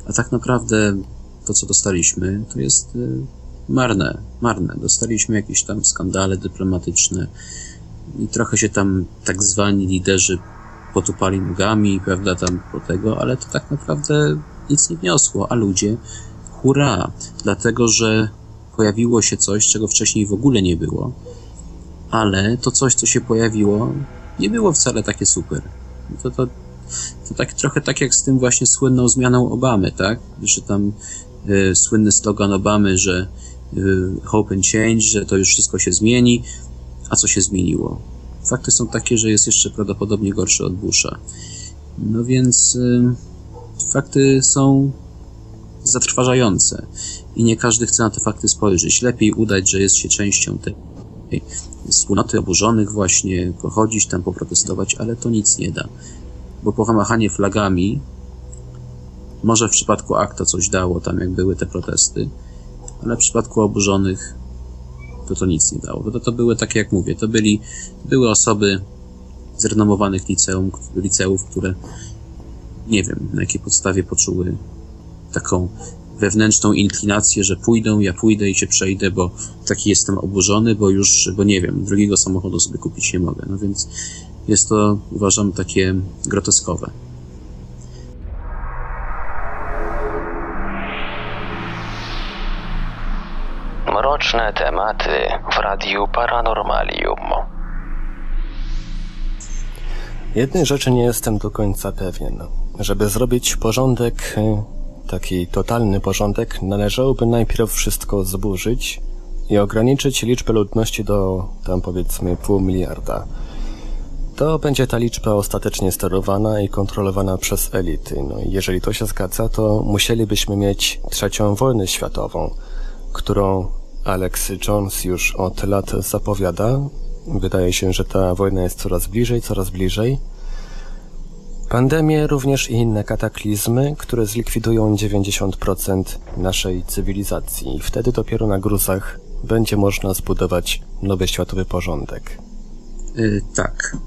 Speaker 4: A tak naprawdę to, co dostaliśmy, to jest y, marne, marne. Dostaliśmy jakieś tam skandale dyplomatyczne, i trochę się tam tak zwani liderzy potupali nogami, prawda, tam po tego, ale to tak naprawdę nic nie wniosło, a ludzie hurra, dlatego że pojawiło się coś, czego wcześniej w ogóle nie było, ale to coś, co się pojawiło, nie było wcale takie super. To, to, to tak trochę tak jak z tym właśnie słynną zmianą Obamy, tak? Że tam y, słynny slogan Obamy, że y, hope and change, że to już wszystko się zmieni, a co się zmieniło? Fakty są takie, że jest jeszcze prawdopodobnie gorszy od Busha. No więc y, fakty są zatrważające i nie każdy chce na te fakty spojrzeć. Lepiej udać, że jest się częścią tej wspólnoty oburzonych właśnie, pochodzić tam, poprotestować, ale to nic nie da. Bo pomachanie flagami może w przypadku akta coś dało, tam jak były te protesty, ale w przypadku oburzonych to to nic nie dało. To, to były, tak jak mówię, to byli, były osoby z renomowanych liceum, liceów, które nie wiem, na jakiej podstawie poczuły taką wewnętrzną inklinację, że pójdą, ja pójdę i się przejdę, bo taki jestem oburzony, bo już, bo nie wiem, drugiego samochodu sobie kupić nie mogę. No więc jest to, uważam, takie groteskowe.
Speaker 2: Mroczne tematy w Radiu Paranormalium.
Speaker 3: Jednej rzeczy nie jestem do końca pewien. Żeby zrobić porządek, taki totalny porządek, należałoby najpierw wszystko zburzyć i ograniczyć liczbę ludności do tam powiedzmy pół miliarda. To będzie ta liczba ostatecznie sterowana i kontrolowana przez elity. No jeżeli to się zgadza, to musielibyśmy mieć trzecią wojnę światową, którą Alex Jones już od lat zapowiada. Wydaje się, że ta wojna jest coraz bliżej, coraz bliżej. Pandemie, również i inne kataklizmy, które zlikwidują 90% naszej cywilizacji. Wtedy dopiero na gruzach będzie można zbudować nowy światowy porządek.
Speaker 4: Yy, tak.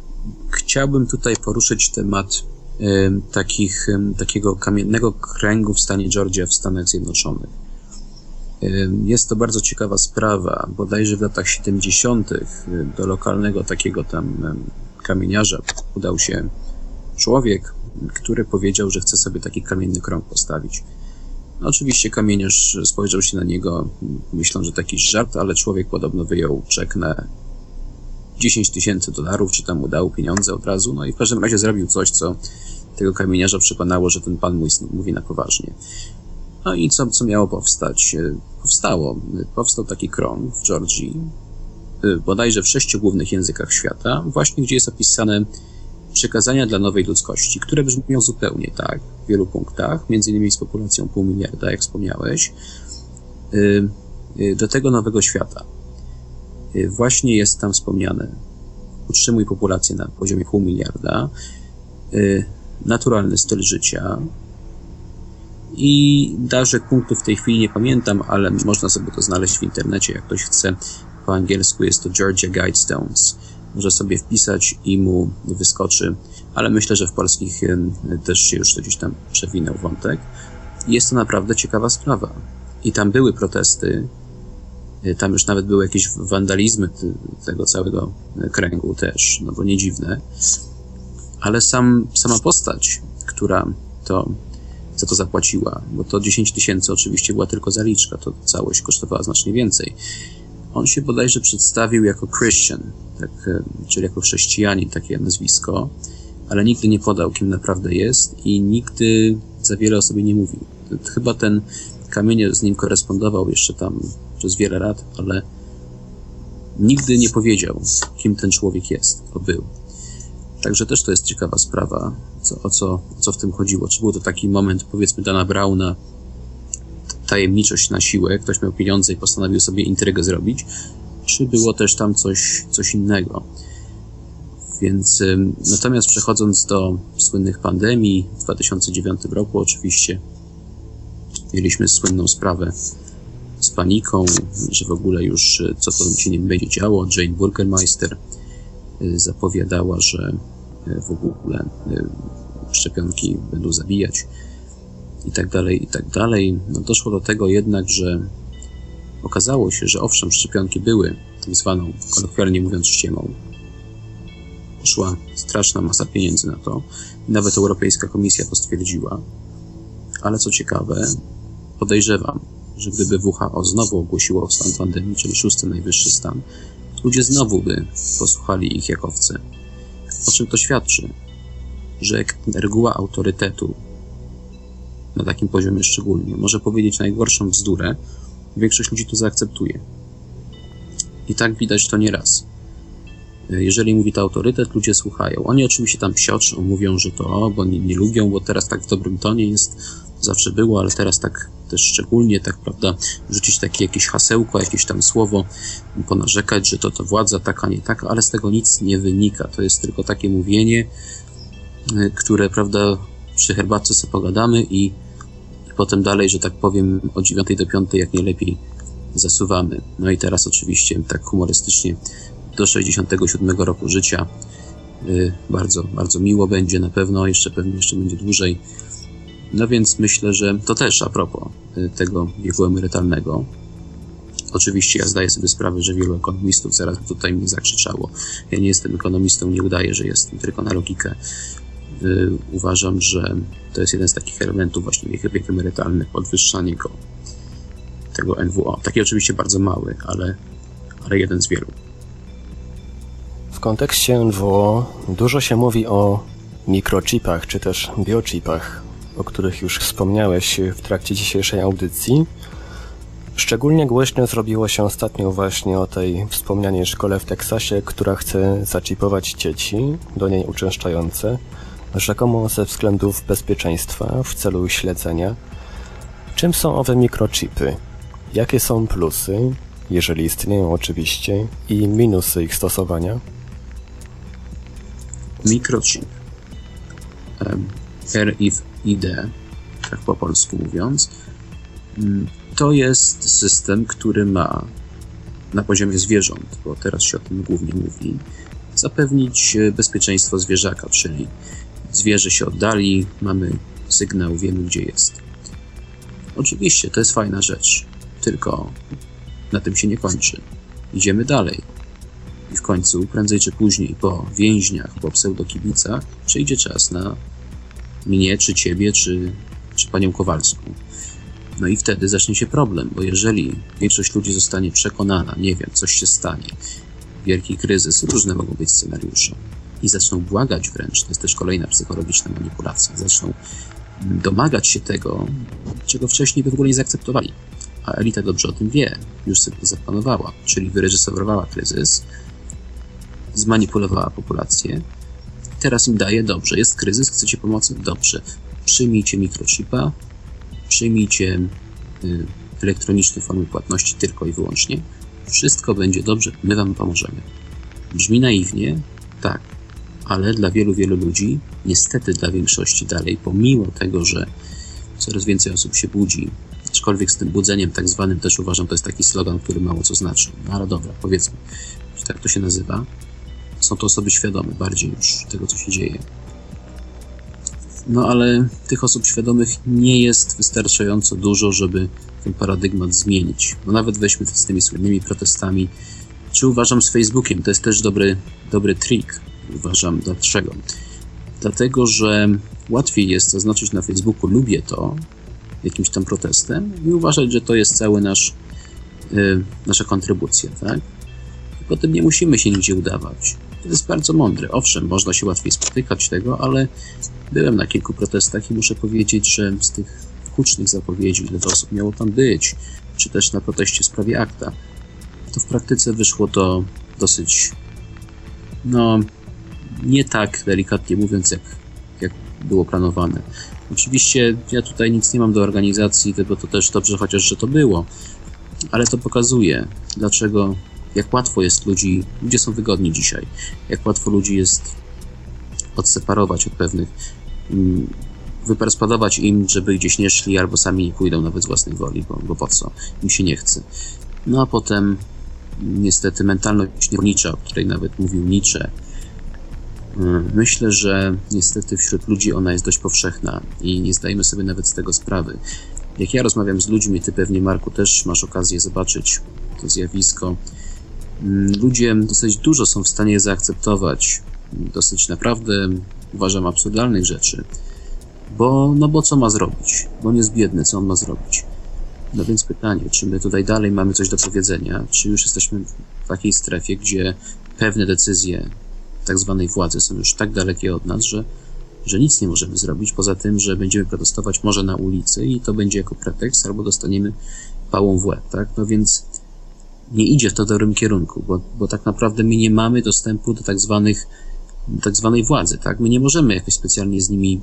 Speaker 4: Chciałbym tutaj poruszyć temat yy, takich, yy, takiego kamiennego kręgu w stanie Georgia w Stanach Zjednoczonych. Jest to bardzo ciekawa sprawa. Bodajże w latach 70. do lokalnego takiego tam kamieniarza udał się człowiek, który powiedział, że chce sobie taki kamienny krąg postawić. No, oczywiście kamieniarz spojrzał się na niego, myśląc, że taki żart, ale człowiek podobno wyjął czek na 10 tysięcy dolarów, czy tam mu dał pieniądze od razu, no i w każdym razie zrobił coś, co tego kamieniarza przekonało, że ten pan mówi na poważnie. No i co, co miało powstać? E, powstało. Powstał taki krąg w Georgii, e, bodajże w sześciu głównych językach świata, właśnie gdzie jest opisane przekazania dla nowej ludzkości, które brzmią zupełnie tak w wielu punktach, między innymi z populacją pół miliarda, jak wspomniałeś, e, do tego nowego świata. Właśnie jest tam wspomniane utrzymuj populację na poziomie pół miliarda, naturalny styl życia, i darzek punktów w tej chwili nie pamiętam, ale można sobie to znaleźć w internecie, jak ktoś chce. Po angielsku jest to Georgia Guidestones. Może sobie wpisać i mu wyskoczy, ale myślę, że w polskich też się już gdzieś tam przewinął wątek. Jest to naprawdę ciekawa sprawa. I tam były protesty, y, tam już nawet były jakieś wandalizmy tego całego kręgu też, no bo nie dziwne. Ale sam, sama postać, która to za to zapłaciła, bo to 10 tysięcy oczywiście była tylko zaliczka, to całość kosztowała znacznie więcej. On się bodajże przedstawił jako Christian, tak, e, czyli jako chrześcijanin, takie nazwisko, ale nigdy nie podał, kim naprawdę jest i nigdy za wiele o sobie nie mówił. Chyba ten kamienie z nim korespondował jeszcze tam przez wiele lat, ale nigdy nie powiedział, kim ten człowiek jest, to był. Także też to jest ciekawa sprawa, co, o, co, o co w tym chodziło. Czy był to taki moment, powiedzmy, Dana Brauna, tajemniczość na siłę, ktoś miał pieniądze i postanowił sobie intrygę zrobić, czy było też tam coś, coś innego. Więc natomiast przechodząc do słynnych pandemii, w 2009 roku oczywiście mieliśmy słynną sprawę z paniką, że w ogóle już e, co to się nie będzie działo. Jane Burgermeister e, zapowiadała, że w ogóle szczepionki będą zabijać i tak dalej, i tak dalej. No doszło do tego jednak, że okazało się, że owszem, szczepionki były tak zwaną, kolokwialnie mówiąc, ściemą. Poszła straszna masa pieniędzy na to. Nawet Europejska Komisja to stwierdziła. Ale co ciekawe, podejrzewam, że gdyby WHO znowu ogłosiło stan pandemii, czyli szósty najwyższy stan, ludzie znowu by posłuchali ich jak owce. O czym to świadczy? Że reguła autorytetu na takim poziomie szczególnie może powiedzieć najgorszą bzdurę, większość ludzi to zaakceptuje. I tak widać to nieraz. Jeżeli mówi to autorytet, ludzie słuchają. Oni oczywiście tam psioczą, mówią, że to, bo nie, nie lubią, bo teraz tak w dobrym tonie jest, zawsze było, ale teraz tak też szczególnie, tak prawda, rzucić takie jakieś hasełko, jakieś tam słowo, ponarzekać, że to to władza taka, nie taka, ale z tego nic nie wynika. To jest tylko takie mówienie, y, które, prawda, przy herbatce sobie pogadamy i, potem dalej, że tak powiem, od 9 do 5 jak nie zasuwamy. No i teraz oczywiście tak humorystycznie do 67 roku życia. Yy, bardzo, bardzo miło będzie na pewno, jeszcze pewnie jeszcze będzie dłużej. No więc myślę, że to też a propos y, tego wieku emerytalnego. Oczywiście ja zdaję sobie sprawę, że wielu ekonomistów zaraz tutaj mnie zakrzyczało. Ja nie jestem ekonomistą, nie udaję, że jestem, tylko na logikę. Yy, uważam, że to jest jeden z takich elementów właśnie wiek emerytalny, podwyższanie go tego NWO. Taki oczywiście bardzo mały, ale, ale jeden z wielu.
Speaker 3: W kontekście NWO dużo się mówi o mikrochipach, czy też biochipach, o których już wspomniałeś w trakcie dzisiejszej audycji. Szczególnie głośno zrobiło się ostatnio właśnie o tej wspomnianej szkole w Teksasie, która chce zaczipować dzieci, do niej uczęszczające, rzekomo ze względów bezpieczeństwa w celu śledzenia. Czym są owe mikrochipy? Jakie są plusy, jeżeli istnieją oczywiście, i minusy ich stosowania?
Speaker 4: Mikrochip. RFID, tak po polsku mówiąc, mm, to jest system, który ma na poziomie zwierząt, bo teraz się o tym głównie mówi, zapewnić e, bezpieczeństwo zwierzaka, czyli zwierzę się oddali, mamy sygnał, wiemy gdzie jest. Oczywiście to jest fajna rzecz, tylko na tym się nie kończy. Idziemy dalej. I w końcu, prędzej czy później, po więźniach, po pseudokibicach, przyjdzie czas na mnie, czy ciebie, czy, czy panią Kowalską. No i wtedy zacznie się problem, bo jeżeli większość ludzi zostanie przekonana, nie wiem, coś się stanie, wielki kryzys, różne mogą być scenariusze, i zaczną błagać wręcz, to jest też kolejna psychologiczna manipulacja, zaczną domagać się tego, czego wcześniej by w ogóle nie zaakceptowali. A elita dobrze o tym wie, już sobie to zaplanowała, czyli wyreżyserowała kryzys, zmanipulowała populację, teraz im daje, dobrze, jest kryzys, chcecie pomocy? Dobrze. Przyjmijcie mikrochipa, przyjmijcie y, elektroniczne formy płatności tylko i wyłącznie. Wszystko będzie dobrze, my wam pomożemy. Brzmi naiwnie, tak, ale dla wielu, wielu ludzi, niestety dla większości dalej, pomimo tego, że coraz więcej osób się budzi, aczkolwiek z tym budzeniem tak zwanym też uważam, to jest taki slogan, który mało co znaczy. No ale dobra, powiedzmy, tak to się nazywa. Są to osoby świadome bardziej już tego, co się dzieje. No ale tych osób świadomych nie jest wystarczająco dużo, żeby ten paradygmat zmienić. No nawet weźmy z tymi słynnymi protestami. Czy uważam z Facebookiem? To jest też dobry, dobry trik. Uważam. Dlaczego? Dlatego, że łatwiej jest zaznaczyć na Facebooku lubię to jakimś tam protestem i uważać, że to jest cały nasz, yy, nasza kontrybucja, tak? I potem nie musimy się nigdzie udawać. To jest bardzo mądre. Owszem, można się łatwiej spotykać tego, ale byłem na kilku protestach i muszę powiedzieć, że z tych hucznych zapowiedzi, ile osób miało tam być, czy też na proteście w sprawie akta, to w praktyce wyszło to dosyć, no, nie tak delikatnie mówiąc, jak, jak było planowane. Oczywiście ja tutaj nic nie mam do organizacji, bo to też dobrze chociaż, że to było, ale to pokazuje, dlaczego, jak łatwo jest ludzi, ludzie są wygodni dzisiaj, jak łatwo ludzi jest odseparować od pewnych, mm, wyperspadować im, żeby gdzieś nie szli, albo sami nie pójdą nawet z własnej woli, bo, bo po co, im się nie chce. No a potem niestety mentalność niewolnicza, o której nawet mówił Nietzsche, mm, Myślę, że niestety wśród ludzi ona jest dość powszechna i nie zdajemy sobie nawet z tego sprawy. Jak ja rozmawiam z ludźmi, ty pewnie, Marku, też masz okazję zobaczyć to zjawisko. Mm, ludzie dosyć dużo są w stanie zaakceptować dosyć naprawdę, uważam, absurdalnych rzeczy. Bo, no bo co ma zrobić? Bo nie jest biedny, co on ma zrobić? No więc pytanie, czy my tutaj dalej mamy coś do powiedzenia, czy już jesteśmy w takiej strefie, gdzie pewne decyzje tak zwanej władzy są już tak dalekie od nas, że że nic nie możemy zrobić, poza tym, że będziemy protestować może na ulicy i to będzie jako pretekst, albo dostaniemy pałą w łeb, tak? No więc nie idzie w to dobrym kierunku, bo, bo tak naprawdę my nie mamy dostępu do tak zwanych tak zwanej władzy, tak? My nie możemy jakoś specjalnie z nimi,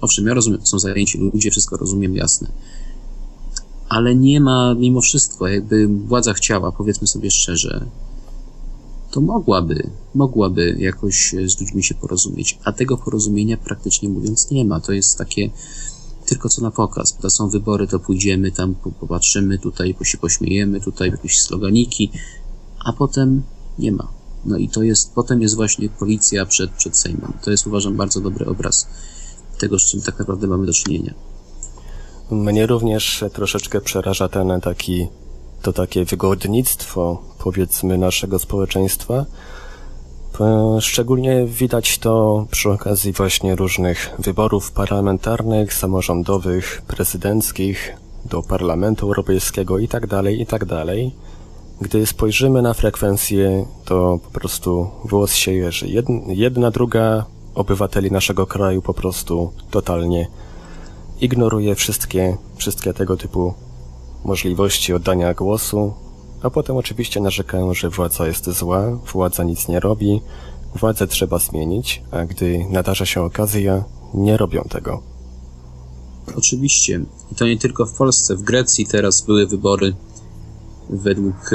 Speaker 4: owszem, ja rozumiem, są zajęci ludzie, wszystko rozumiem, jasne, ale nie ma mimo wszystko, jakby władza chciała, powiedzmy sobie szczerze, to mogłaby, mogłaby jakoś z ludźmi się porozumieć, a tego porozumienia praktycznie mówiąc nie ma. To jest takie tylko co na pokaz. To są wybory, to pójdziemy tam, popatrzymy, tutaj się pośmiejemy, tutaj jakieś sloganiki, a potem nie ma. No i to jest, potem jest właśnie policja przed, przed Sejmem. To jest uważam bardzo dobry obraz tego, z czym tak naprawdę mamy do czynienia.
Speaker 3: Mnie również troszeczkę przeraża ten taki to takie wygodnictwo, powiedzmy, naszego społeczeństwa. Szczególnie widać to przy okazji właśnie różnych wyborów parlamentarnych, samorządowych, prezydenckich, do Parlamentu Europejskiego i tak dalej, i tak. Gdy spojrzymy na frekwencję, to po prostu włos się jeży. Jedna, druga obywateli naszego kraju po prostu totalnie ignoruje wszystkie, wszystkie tego typu możliwości oddania głosu, a potem oczywiście narzekają, że władza jest zła, władza nic nie robi, władzę trzeba zmienić, a gdy nadarza się okazja, nie robią tego.
Speaker 4: Oczywiście. I to nie tylko w Polsce. W Grecji teraz były wybory według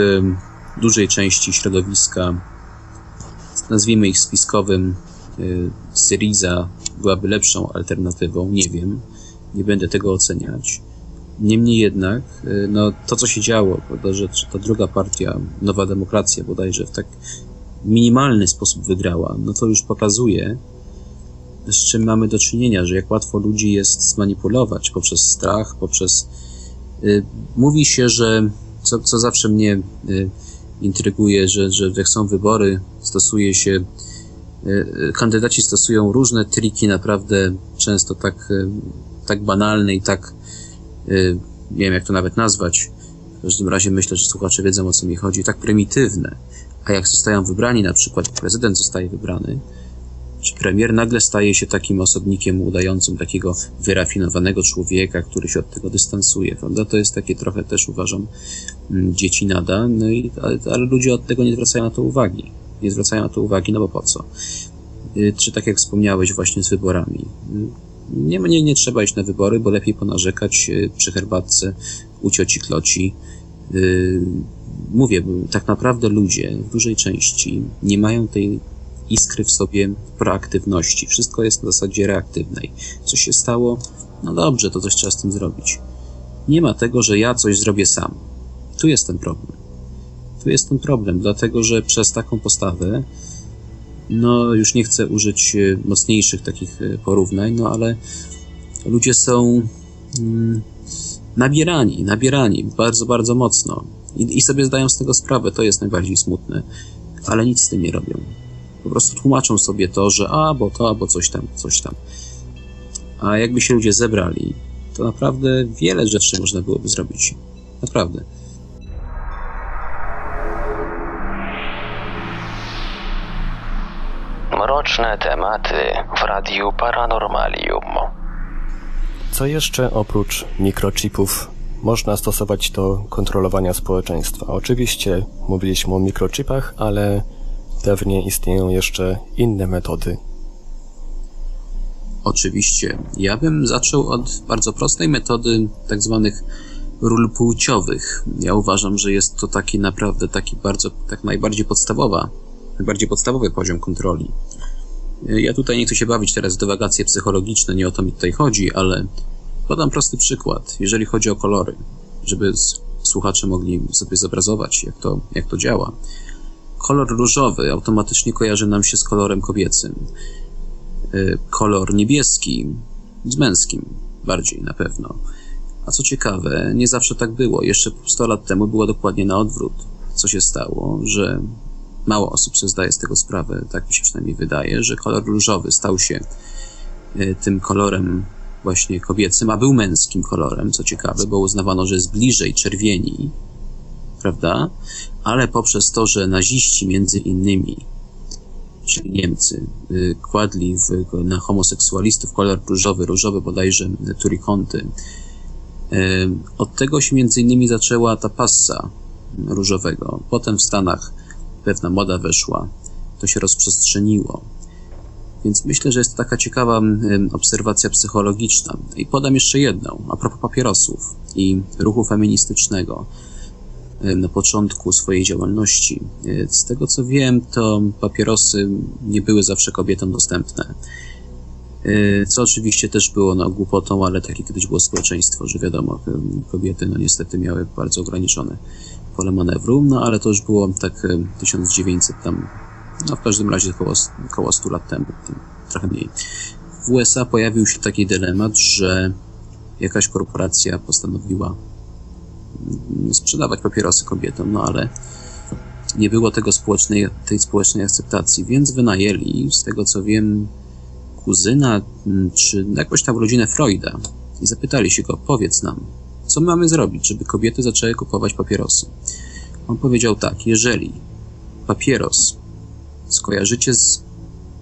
Speaker 4: dużej części środowiska, nazwijmy ich spiskowym, y, Syriza byłaby lepszą alternatywą, nie wiem, nie będę tego oceniać. Niemniej jednak, y, no, to co się działo, prawda, że ta druga partia, Nowa Demokracja bodajże w tak minimalny sposób wygrała, no to już pokazuje, z czym mamy do czynienia, że jak łatwo ludzi jest zmanipulować poprzez strach, poprzez... Y, mówi się, że, co, co zawsze mnie y, intryguje, że, że jak są wybory, stosuje się y, kandydaci stosują różne triki, naprawdę często tak, tak banalne i tak nie wiem jak to nawet nazwać, w każdym razie myślę, że słuchacze wiedzą o co mi chodzi, tak prymitywne. A jak zostają wybrani, na przykład prezydent zostaje wybrany, czy premier nagle staje się takim osobnikiem udającym takiego wyrafinowanego człowieka, który się od tego dystansuje, prawda? To jest takie trochę też uważam mm, dzieci nada, no i, ale, ale ludzie od tego nie zwracają na to uwagi. Nie zwracają na to uwagi, no bo po co? Y, czy tak jak wspomniałeś właśnie z wyborami nie, nie, trzeba iść na wybory, bo lepiej ponarzekać y, przy herbatce u cioci kloci. Y, mówię, tak naprawdę ludzie w dużej części nie mają tej iskry w sobie proaktywności. Wszystko jest na zasadzie reaktywnej. Co się stało? No dobrze, to coś trzeba z tym zrobić. Nie ma tego, że ja coś zrobię sam. Tu jest ten problem. Tu jest ten problem, dlatego że przez taką postawę no już nie chcę użyć e, mocniejszych takich e, porównań, no ale ludzie są mm, nabierani, nabierani bardzo, bardzo mocno I, i sobie zdają z tego sprawę, to jest najbardziej smutne, ale nic z tym nie robią. Po prostu tłumaczą sobie to, że a, bo to, albo coś tam, coś tam. A jakby się ludzie zebrali, to naprawdę wiele rzeczy można byłoby zrobić. Naprawdę.
Speaker 2: Tematy w Radiu Paranormalium.
Speaker 3: Co jeszcze oprócz mikrochipów można stosować do kontrolowania społeczeństwa? Oczywiście mówiliśmy o mikrochipach, ale pewnie istnieją jeszcze inne metody.
Speaker 4: Oczywiście. Ja bym zaczął od bardzo prostej metody tak zwanych ról płciowych. Ja uważam, że jest to taki naprawdę taki bardzo, tak najbardziej podstawowa, najbardziej podstawowy poziom kontroli. Ja tutaj nie chcę się bawić teraz w dywagacje psychologiczne, nie o to mi tutaj chodzi, ale podam prosty przykład, jeżeli chodzi o kolory, żeby słuchacze mogli sobie zobrazować, jak to, jak to działa. Kolor różowy automatycznie kojarzy nam się z kolorem kobiecym. Y, kolor niebieski z męskim, bardziej na pewno. A co ciekawe, nie zawsze tak było. Jeszcze 100 lat temu było dokładnie na odwrót. Co się stało, że mało osób sobie zdaje z tego sprawę, tak mi się przynajmniej wydaje, że kolor różowy stał się y, tym kolorem właśnie kobiecym, a był męskim kolorem, co ciekawe, bo uznawano, że jest bliżej czerwieni, prawda? Ale poprzez to, że naziści między innymi, czyli Niemcy, y, kładli w, na homoseksualistów kolor różowy, różowy bodajże turikonty, y, od tego się między innymi zaczęła ta passa różowego. Potem w Stanach pewna moda weszła, to się rozprzestrzeniło. Więc myślę, że jest to taka ciekawa obserwacja psychologiczna. I podam jeszcze jedną, a propos papierosów i ruchu feministycznego na początku swojej działalności. E, z tego co wiem, to papierosy nie były zawsze kobietom dostępne. E, co oczywiście też było no, głupotą, ale takie kiedyś było społeczeństwo, że wiadomo, kobiety no niestety miały bardzo ograniczone pole manewru, no ale to już było tak 1900 tam, no w każdym razie około, około 100 lat temu, trochę mniej. W USA pojawił się taki dylemat, że jakaś korporacja postanowiła sprzedawać papierosy kobietom, no ale nie było tego społecznej, tej społecznej akceptacji, więc wynajęli, z tego co wiem, kuzyna mm, czy jakąś tam rodzinę Freuda i zapytali się go, powiedz nam, co mamy zrobić, żeby kobiety zaczęły kupować papierosy. On powiedział tak, jeżeli papieros skojarzycie z,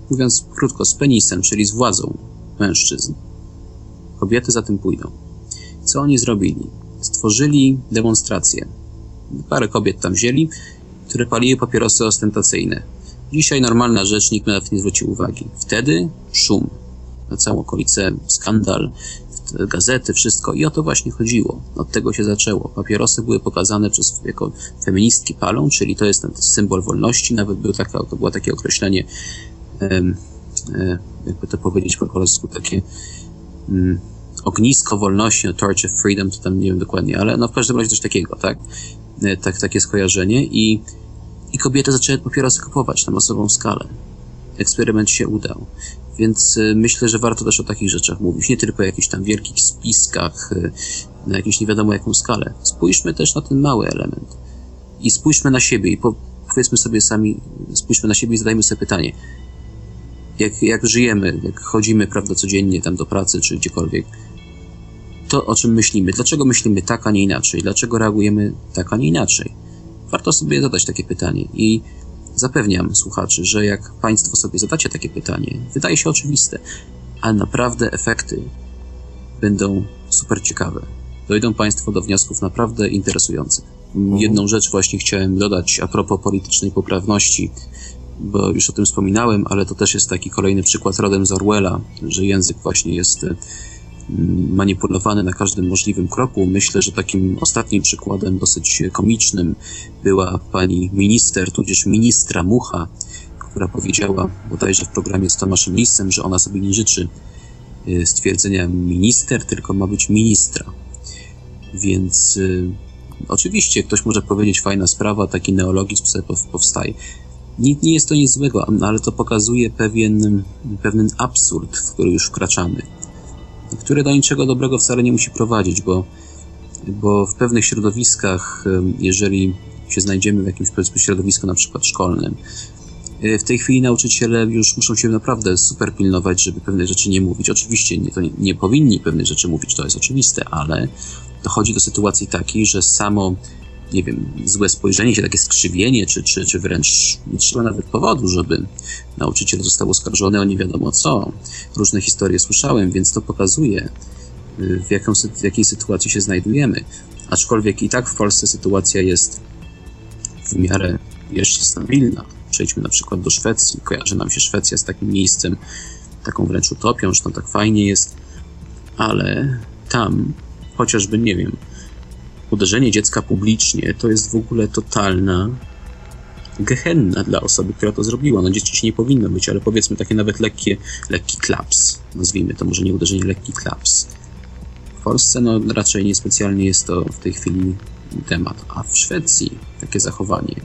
Speaker 4: mówiąc krótko, z penisem, czyli z władzą mężczyzn, kobiety za tym pójdą. Co oni zrobili? stworzyli demonstrację. Parę kobiet tam wzięli, które paliły papierosy ostentacyjne. Dzisiaj normalna rzecz, nikt nawet nie zwrócił uwagi. Wtedy szum. Na całą okolicę skandal, gazety, wszystko. I o to właśnie chodziło. Od tego się zaczęło. Papierosy były pokazane przez jako feministki palą, czyli to jest ten symbol wolności. Nawet był taka, to było takie określenie, e, jakby to powiedzieć po polsku, takie mm, ognisko wolności, no Torch of Freedom, to tam nie wiem dokładnie, ale no w każdym razie coś takiego, tak? E, tak takie skojarzenie i, i kobiety zaczęły papierosy kupować na masową skalę. Eksperyment się udał. Więc e, myślę, że warto też o takich rzeczach mówić, nie tylko o jakichś tam wielkich spiskach, e, na jakąś nie wiadomo jaką skalę. Spójrzmy też na ten mały element. I spójrzmy na siebie i powiedzmy sobie sami, spójrzmy na siebie i zadajmy sobie pytanie, jak, jak żyjemy, jak chodzimy, prawda, codziennie tam do pracy czy gdziekolwiek, to, o czym myślimy. Dlaczego myślimy tak, a nie inaczej? Dlaczego reagujemy tak, a nie inaczej? Warto sobie zadać takie pytanie i zapewniam słuchaczy, że jak Państwo sobie zadacie takie pytanie, wydaje się oczywiste, ale naprawdę efekty będą super ciekawe. Dojdą Państwo do wniosków naprawdę interesujących. Mhm. Jedną rzecz właśnie chciałem dodać a propos politycznej poprawności, bo już o tym wspominałem, ale to też jest taki kolejny przykład rodem z Orwella, że język właśnie jest manipulowany na każdym możliwym kroku. Myślę, że takim ostatnim przykładem, dosyć komicznym, była pani minister, tudzież ministra Mucha, która powiedziała bodajże w programie z Tomaszem Lisem, że ona sobie nie życzy y, stwierdzenia minister, tylko ma być ministra. Więc y, oczywiście ktoś może powiedzieć fajna sprawa, taki neologizm sobie powstaje. Nie, nie jest to nic złego, ale to pokazuje pewien, pewien absurd, w który już wkraczamy które do niczego dobrego wcale nie musi prowadzić, bo, bo w pewnych środowiskach, jeżeli się znajdziemy w jakimś powiedzmy środowisku na przykład szkolnym, e, w tej chwili nauczyciele już muszą się naprawdę super pilnować, żeby pewne rzeczy nie mówić. Oczywiście nie, to nie, nie powinni pewnych rzeczy mówić, to jest oczywiste, ale dochodzi do sytuacji takiej, że samo nie wiem, złe spojrzenie się, takie skrzywienie, czy, czy, czy wręcz nie trzeba nawet powodu, żeby nauczyciel został oskarżony o nie wiadomo co. Różne historie słyszałem, więc to pokazuje, y, w, jaką, w jakiej sytuacji się znajdujemy. Aczkolwiek i tak w Polsce sytuacja jest w miarę jeszcze stabilna. Przejdźmy na przykład do Szwecji. Kojarzy nam się Szwecja z takim miejscem, taką wręcz utopią, że tam tak fajnie jest, ale tam chociażby, nie wiem, uderzenie dziecka publicznie to jest w ogóle totalna gehenna dla osoby, która to zrobiła. No dzieci się nie powinno być, ale powiedzmy takie nawet lekkie, lekki klaps, nazwijmy to może nie uderzenie, lekki klaps. W Polsce no raczej niespecjalnie jest to w tej chwili temat, a w Szwecji takie zachowanie,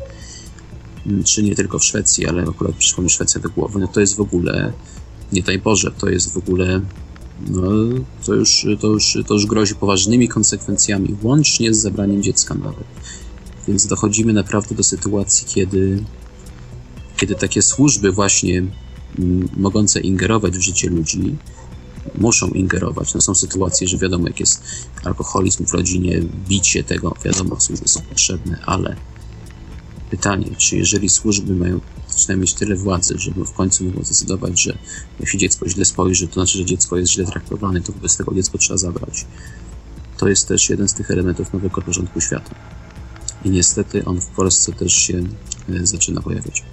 Speaker 4: czy nie tylko w Szwecji, ale akurat przyszło mi Szwecja do głowy, no to jest w ogóle, nie daj Boże, to jest w ogóle no, to, już, to, już, to już grozi poważnymi konsekwencjami, łącznie z zabraniem dziecka nawet. Więc dochodzimy naprawdę do sytuacji, kiedy, kiedy takie służby właśnie mm, mogące ingerować w życie ludzi, muszą ingerować. No są sytuacje, że wiadomo, jak jest alkoholizm w rodzinie, bicie tego, wiadomo, służby są potrzebne, ale pytanie, czy jeżeli służby mają zaczynają mieć tyle władzy, żeby w końcu mogło zdecydować, że się dziecko źle spojrzy, to znaczy, że dziecko jest źle traktowane, to wobec tego dziecko trzeba zabrać. To jest też jeden z tych elementów nowego porządku świata. I niestety on w Polsce też się e, zaczyna pojawiać.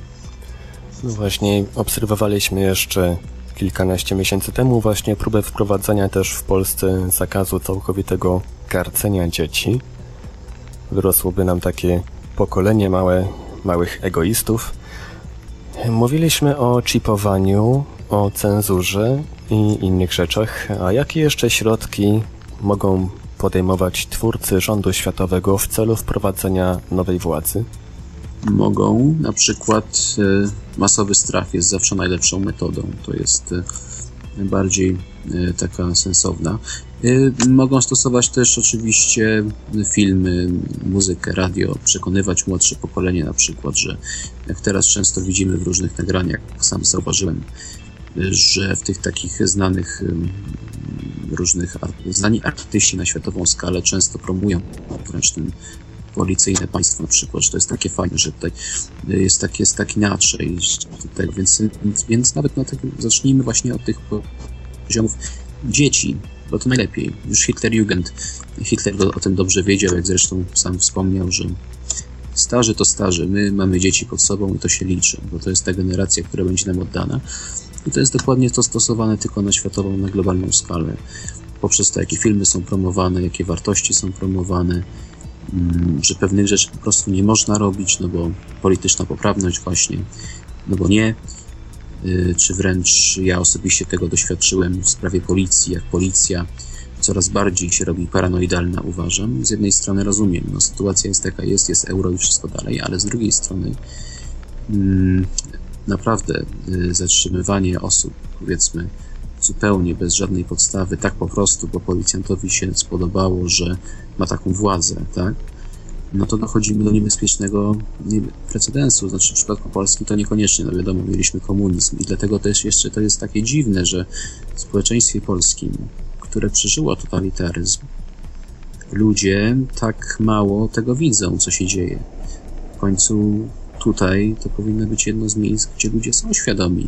Speaker 3: No właśnie, obserwowaliśmy jeszcze kilkanaście miesięcy temu właśnie próbę wprowadzania też w Polsce zakazu całkowitego karcenia dzieci. Wyrosłoby nam takie pokolenie małe, małych egoistów, Mówiliśmy o chipowaniu, o cenzurze i innych rzeczach, a jakie jeszcze środki mogą podejmować twórcy rządu światowego w celu wprowadzenia nowej władzy?
Speaker 4: Mogą, na przykład e, masowy strach jest zawsze najlepszą metodą. To jest e, bardziej e, taka sensowna. Mogą stosować też oczywiście filmy, muzykę, radio, przekonywać młodsze pokolenie na przykład, że jak teraz często widzimy w różnych nagraniach, sam zauważyłem, że w tych takich znanych różnych znani artyści na światową skalę często promują wręcz ten policyjne państwo na przykład, że to jest takie fajne, że tutaj jest tak, jest tak inaczej, tego, więc, więc nawet na takim, zacznijmy właśnie od tych poziomów dzieci, bo to najlepiej. Już Hitlerjugend, Hitler o tym dobrze wiedział, jak zresztą sam wspomniał, że starzy to starzy, my mamy dzieci pod sobą i to się liczy, bo to jest ta generacja, która będzie nam oddana. I to jest dokładnie to stosowane tylko na światową, na globalną skalę. Poprzez to, jakie filmy są promowane, jakie wartości są promowane, mm, że pewnych rzeczy po prostu nie można robić, no bo polityczna poprawność właśnie, no bo nie, czy wręcz ja osobiście tego doświadczyłem w sprawie policji, jak policja coraz bardziej się robi paranoidalna, uważam. Z jednej strony rozumiem, no sytuacja jest taka jest, jest euro i wszystko dalej, ale z drugiej strony mm, naprawdę y, zatrzymywanie osób, powiedzmy, zupełnie bez żadnej podstawy, tak po prostu, bo policjantowi się spodobało, że ma taką władzę, tak? No to dochodzimy do niebezpiecznego precedensu. Znaczy w przypadku Polski to niekoniecznie, no wiadomo, mieliśmy komunizm i dlatego też jeszcze to jest takie dziwne, że w społeczeństwie polskim które przeżyło totalitaryzm, ludzie tak mało tego widzą, co się dzieje. W końcu tutaj to powinno być jedno z miejsc, gdzie ludzie są świadomi,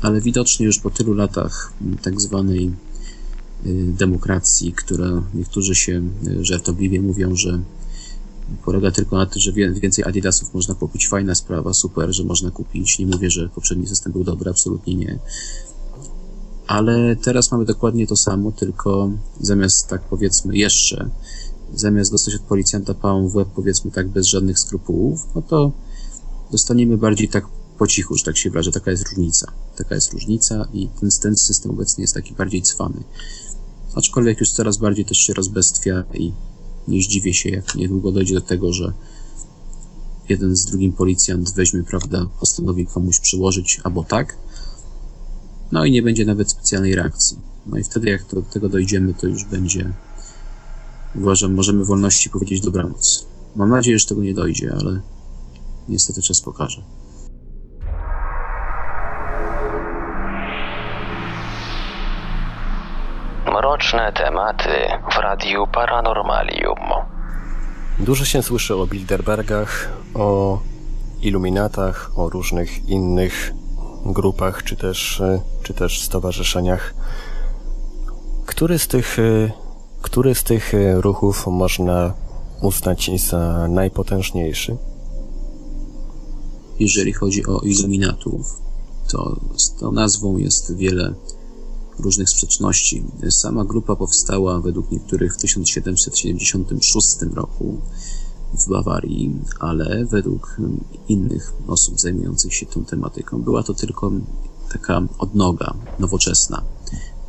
Speaker 4: ale widocznie już po tylu latach tak zwanej y, demokracji, która niektórzy się y, żartobliwie mówią, że polega tylko na tym, że więcej Adidasów można kupić. Fajna sprawa, super, że można kupić. Nie mówię, że poprzedni system był dobry, absolutnie nie ale teraz mamy dokładnie to samo, tylko zamiast tak powiedzmy jeszcze, zamiast dostać od policjanta pałą w łeb powiedzmy tak bez żadnych skrupułów, no to dostaniemy bardziej tak po cichu, że tak się wyrażę, taka jest różnica. Taka jest różnica i ten, ten system obecny jest taki bardziej cwany. Aczkolwiek już coraz bardziej też się rozbestwia i nie zdziwię się, jak niedługo dojdzie do tego, że jeden z drugim policjant weźmie, prawda, postanowi komuś przyłożyć albo tak, no i nie będzie nawet specjalnej reakcji. No i wtedy, jak do tego dojdziemy, to już będzie, uważam, możemy wolności powiedzieć dobranoc. Mam nadzieję, że tego nie dojdzie, ale niestety czas pokaże.
Speaker 2: Mroczne tematy w Radiu Paranormalium.
Speaker 3: Dużo się słyszy o Bilderbergach, o iluminatach, o różnych innych grupach czy też, czy też stowarzyszeniach. Który z tych, który z tych ruchów można uznać za najpotężniejszy?
Speaker 4: Jeżeli chodzi o iluminatów, to z tą nazwą jest wiele różnych sprzeczności. Sama grupa powstała według niektórych w 1776 roku w Bawarii, ale według innych osób zajmujących się tą tematyką była to tylko taka odnoga nowoczesna.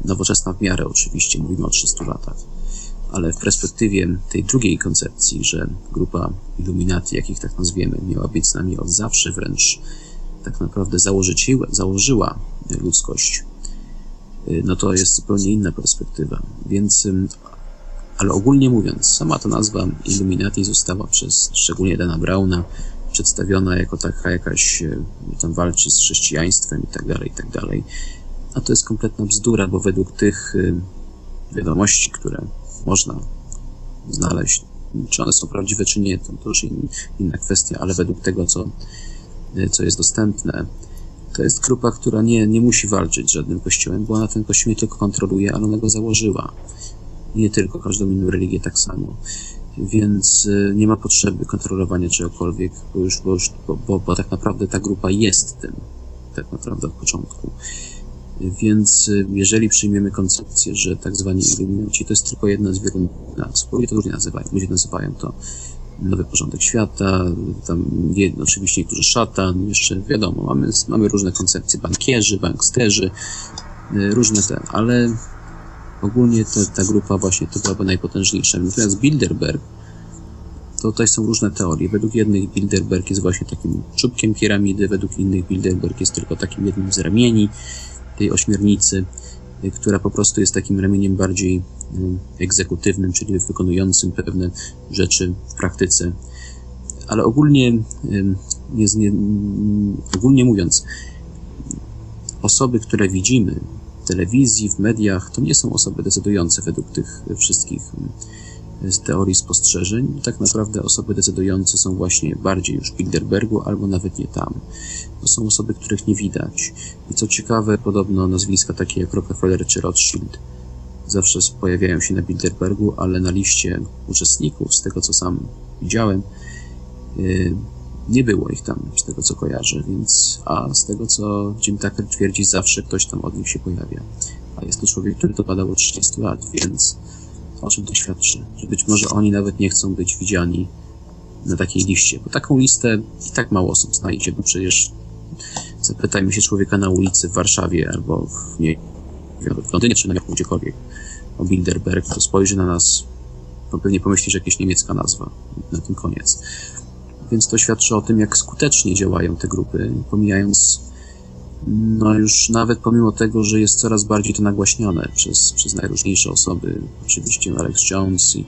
Speaker 4: Nowoczesna w miarę oczywiście, mówimy o 300 latach. Ale w perspektywie tej drugiej koncepcji, że grupa Illuminati, jakich tak nazwiemy, miała być z nami od zawsze, wręcz tak naprawdę założyła ludzkość, no to jest zupełnie inna perspektywa. Więc, ale ogólnie mówiąc, sama ta nazwa Illuminati została przez szczególnie Dana Brauna przedstawiona jako taka jakaś, y, tam walczy z chrześcijaństwem i tak dalej, i tak dalej. A to jest kompletna bzdura, bo według tych y, wiadomości, które można znaleźć, czy one są prawdziwe, czy nie, to już inna kwestia, ale według tego, co co jest dostępne. To jest grupa, która nie, nie musi walczyć z żadnym kościołem, bo ona ten kościół nie tylko kontroluje, ale ona go założyła. Nie tylko, każdą inną religię tak samo. Więc y, nie ma potrzeby kontrolowania czegokolwiek, bo już, bo, już bo, bo, bo tak naprawdę ta grupa jest tym, tak naprawdę od początku. Więc y, jeżeli przyjmiemy koncepcję, że tak zwani iluminaci to jest tylko jedna z wielu nazw, ludzie to różnie nazywają, ludzie nazywają to nowy porządek świata, tam oczywiście niektórzy szatan, jeszcze wiadomo, mamy, mamy różne koncepcje, bankierzy, banksterzy, y, różne te, ale ogólnie te, ta grupa właśnie to byłaby najpotężniejsza. Natomiast Bilderberg, to tutaj są różne teorie. Według jednych Bilderberg jest właśnie takim czubkiem piramidy, według innych Bilderberg jest tylko takim jednym z ramieni tej ośmiornicy, y, która po prostu jest takim ramieniem bardziej egzekutywnym, czyli wykonującym pewne rzeczy w praktyce. Ale ogólnie, jest nie, ogólnie mówiąc, osoby, które widzimy w telewizji, w mediach, to nie są osoby decydujące według tych wszystkich z teorii spostrzeżeń. Tak naprawdę osoby decydujące są właśnie bardziej już w Bilderbergu albo nawet nie tam. To są osoby, których nie widać. I co ciekawe, podobno nazwiska takie jak Rockefeller czy Rothschild zawsze pojawiają się na Bilderbergu, ale na liście uczestników, z tego co sam widziałem, yy, nie było ich tam, z tego co kojarzę, więc, a z tego co Jim Tucker twierdzi, zawsze ktoś tam od nich się pojawia. A jest to człowiek, który to badał 30 lat, więc o czym to świadczy? Że być może oni nawet nie chcą być widziani na takiej liście, bo taką listę i tak mało osób znajdzie, bo przecież zapytajmy się człowieka na ulicy w Warszawie albo w, nie, w Londynie czy na gdziekolwiek o Bilderberg, to spojrzy na nas, to pewnie pomyśli, że jakaś niemiecka nazwa. Na tym koniec. Więc to świadczy o tym, jak skutecznie działają te grupy, pomijając no już nawet pomimo tego, że jest coraz bardziej to nagłaśniane przez, przez najróżniejsze osoby, oczywiście Alex Jones i,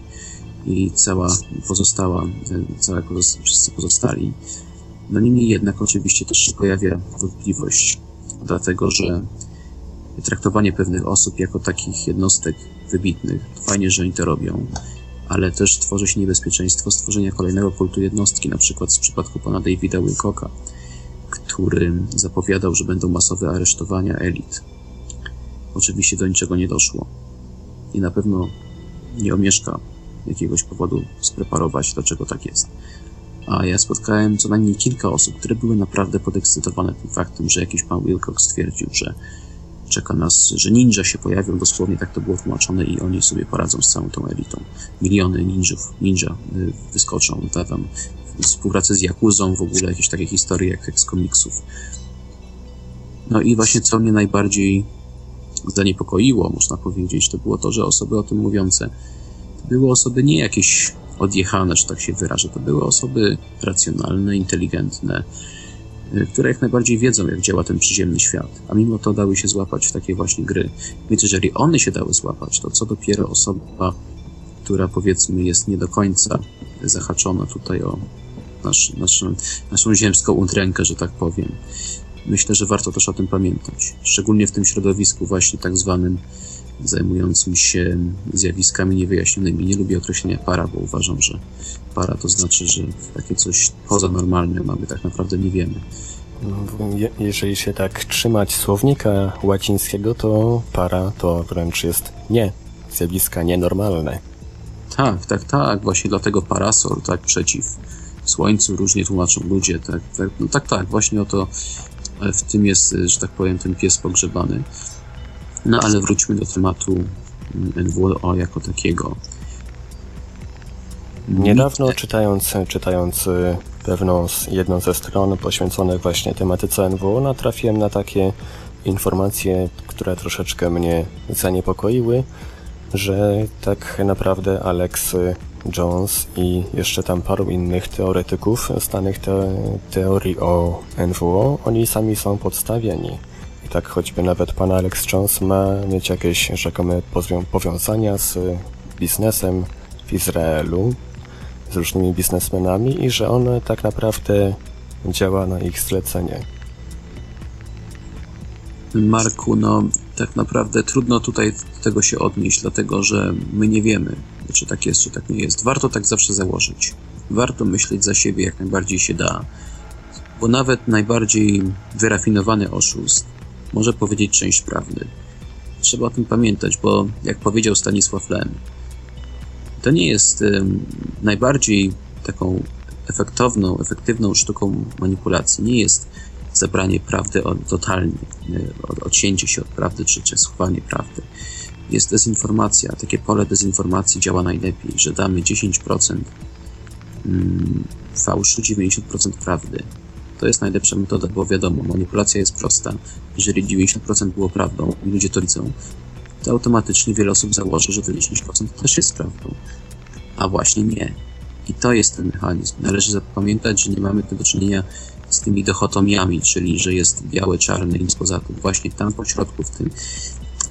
Speaker 4: i cała pozostała, cała pozostali, wszyscy pozostali, no niemniej jednak oczywiście też się pojawia wątpliwość, dlatego że traktowanie pewnych osób jako takich jednostek wybitnych, fajnie, że oni to robią, ale też tworzy się niebezpieczeństwo stworzenia kolejnego kultu jednostki, na przykład w przypadku pana Davida Wilcocka, który zapowiadał, że będą masowe aresztowania elit. Oczywiście do niczego nie doszło. I na pewno nie omieszka jakiegoś powodu spreparować, dlaczego tak jest. A ja spotkałem co najmniej kilka osób, które były naprawdę podekscytowane tym faktem, że jakiś pan Wilcox stwierdził, że czeka nas, że ninja się pojawią, dosłownie tak to było tłumaczone i oni sobie poradzą z całą tą elitą. Miliony ninjów, ninja y, wyskoczą, tam współpracę z Jakuzą, w ogóle jakieś takie historie jak, jak z komiksów. No i właśnie co mnie najbardziej zaniepokoiło, można powiedzieć, to było to, że osoby o tym mówiące to były osoby nie jakieś odjechane, że tak się wyrażę, to były osoby racjonalne, inteligentne, które jak najbardziej wiedzą, jak działa ten przyziemny świat, a mimo to dały się złapać w takie właśnie gry. Więc jeżeli one się dały złapać, to co dopiero osoba, która powiedzmy jest nie do końca zahaczona tutaj o nasz, naszą, naszą ziemską udrękę, że tak powiem. Myślę, że warto też o tym pamiętać. Szczególnie w tym środowisku właśnie tak zwanym zajmującym się zjawiskami niewyjaśnionymi. Nie lubię określenia para, bo uważam, że para to znaczy, że takie coś poza normalne mamy, tak naprawdę nie wiemy.
Speaker 3: jeżeli się tak trzymać słownika łacińskiego, to para to wręcz jest nie, zjawiska nienormalne.
Speaker 4: Tak, tak, tak, właśnie dlatego parasol, tak, przeciw słońcu różnie tłumaczą ludzie, tak, tak, no tak, tak, właśnie o to w tym jest, że tak powiem, ten pies pogrzebany. No ale wróćmy do tematu NWO jako takiego.
Speaker 3: Niedawno czytając, czytając y, pewną, jedną ze stron poświęconych właśnie tematyce NWO, natrafiłem na takie informacje, które troszeczkę mnie zaniepokoiły, że tak naprawdę Alex Jones i jeszcze tam paru innych teoretyków znanych te, teorii o NWO, oni sami są podstawieni. I tak choćby nawet pan Alex Jones ma mieć jakieś rzekome powiązania z biznesem w Izraelu, z różnymi biznesmenami i że on tak naprawdę działa na ich zlecenie.
Speaker 4: Marku, no tak naprawdę trudno tutaj do tego się odnieść, dlatego że my nie wiemy, czy tak jest, czy tak nie jest. Warto tak zawsze założyć. Warto myśleć za siebie jak najbardziej się da, bo nawet najbardziej wyrafinowany oszust może powiedzieć część prawdy. Trzeba o tym pamiętać, bo jak powiedział Stanisław Lem, to nie jest um, najbardziej taką efektowną, efektywną sztuką manipulacji. Nie jest zebranie prawdy od, totalnie, od, odcięcie się od prawdy, czy, czy schowanie prawdy. Jest dezinformacja. Takie pole dezinformacji działa najlepiej, że damy 10% mm, fałszu, 90% prawdy. To jest najlepsza metoda, bo wiadomo, manipulacja jest prosta. Jeżeli 90% było prawdą i ludzie to widzą, to automatycznie wiele osób założy, że to 10% też jest prawdą. A właśnie nie. I to jest ten mechanizm. Należy zapamiętać, że nie mamy tu do czynienia z tymi dichotomiami, czyli że jest białe, czarne i nic poza tym. Właśnie tam po środku, w, tym,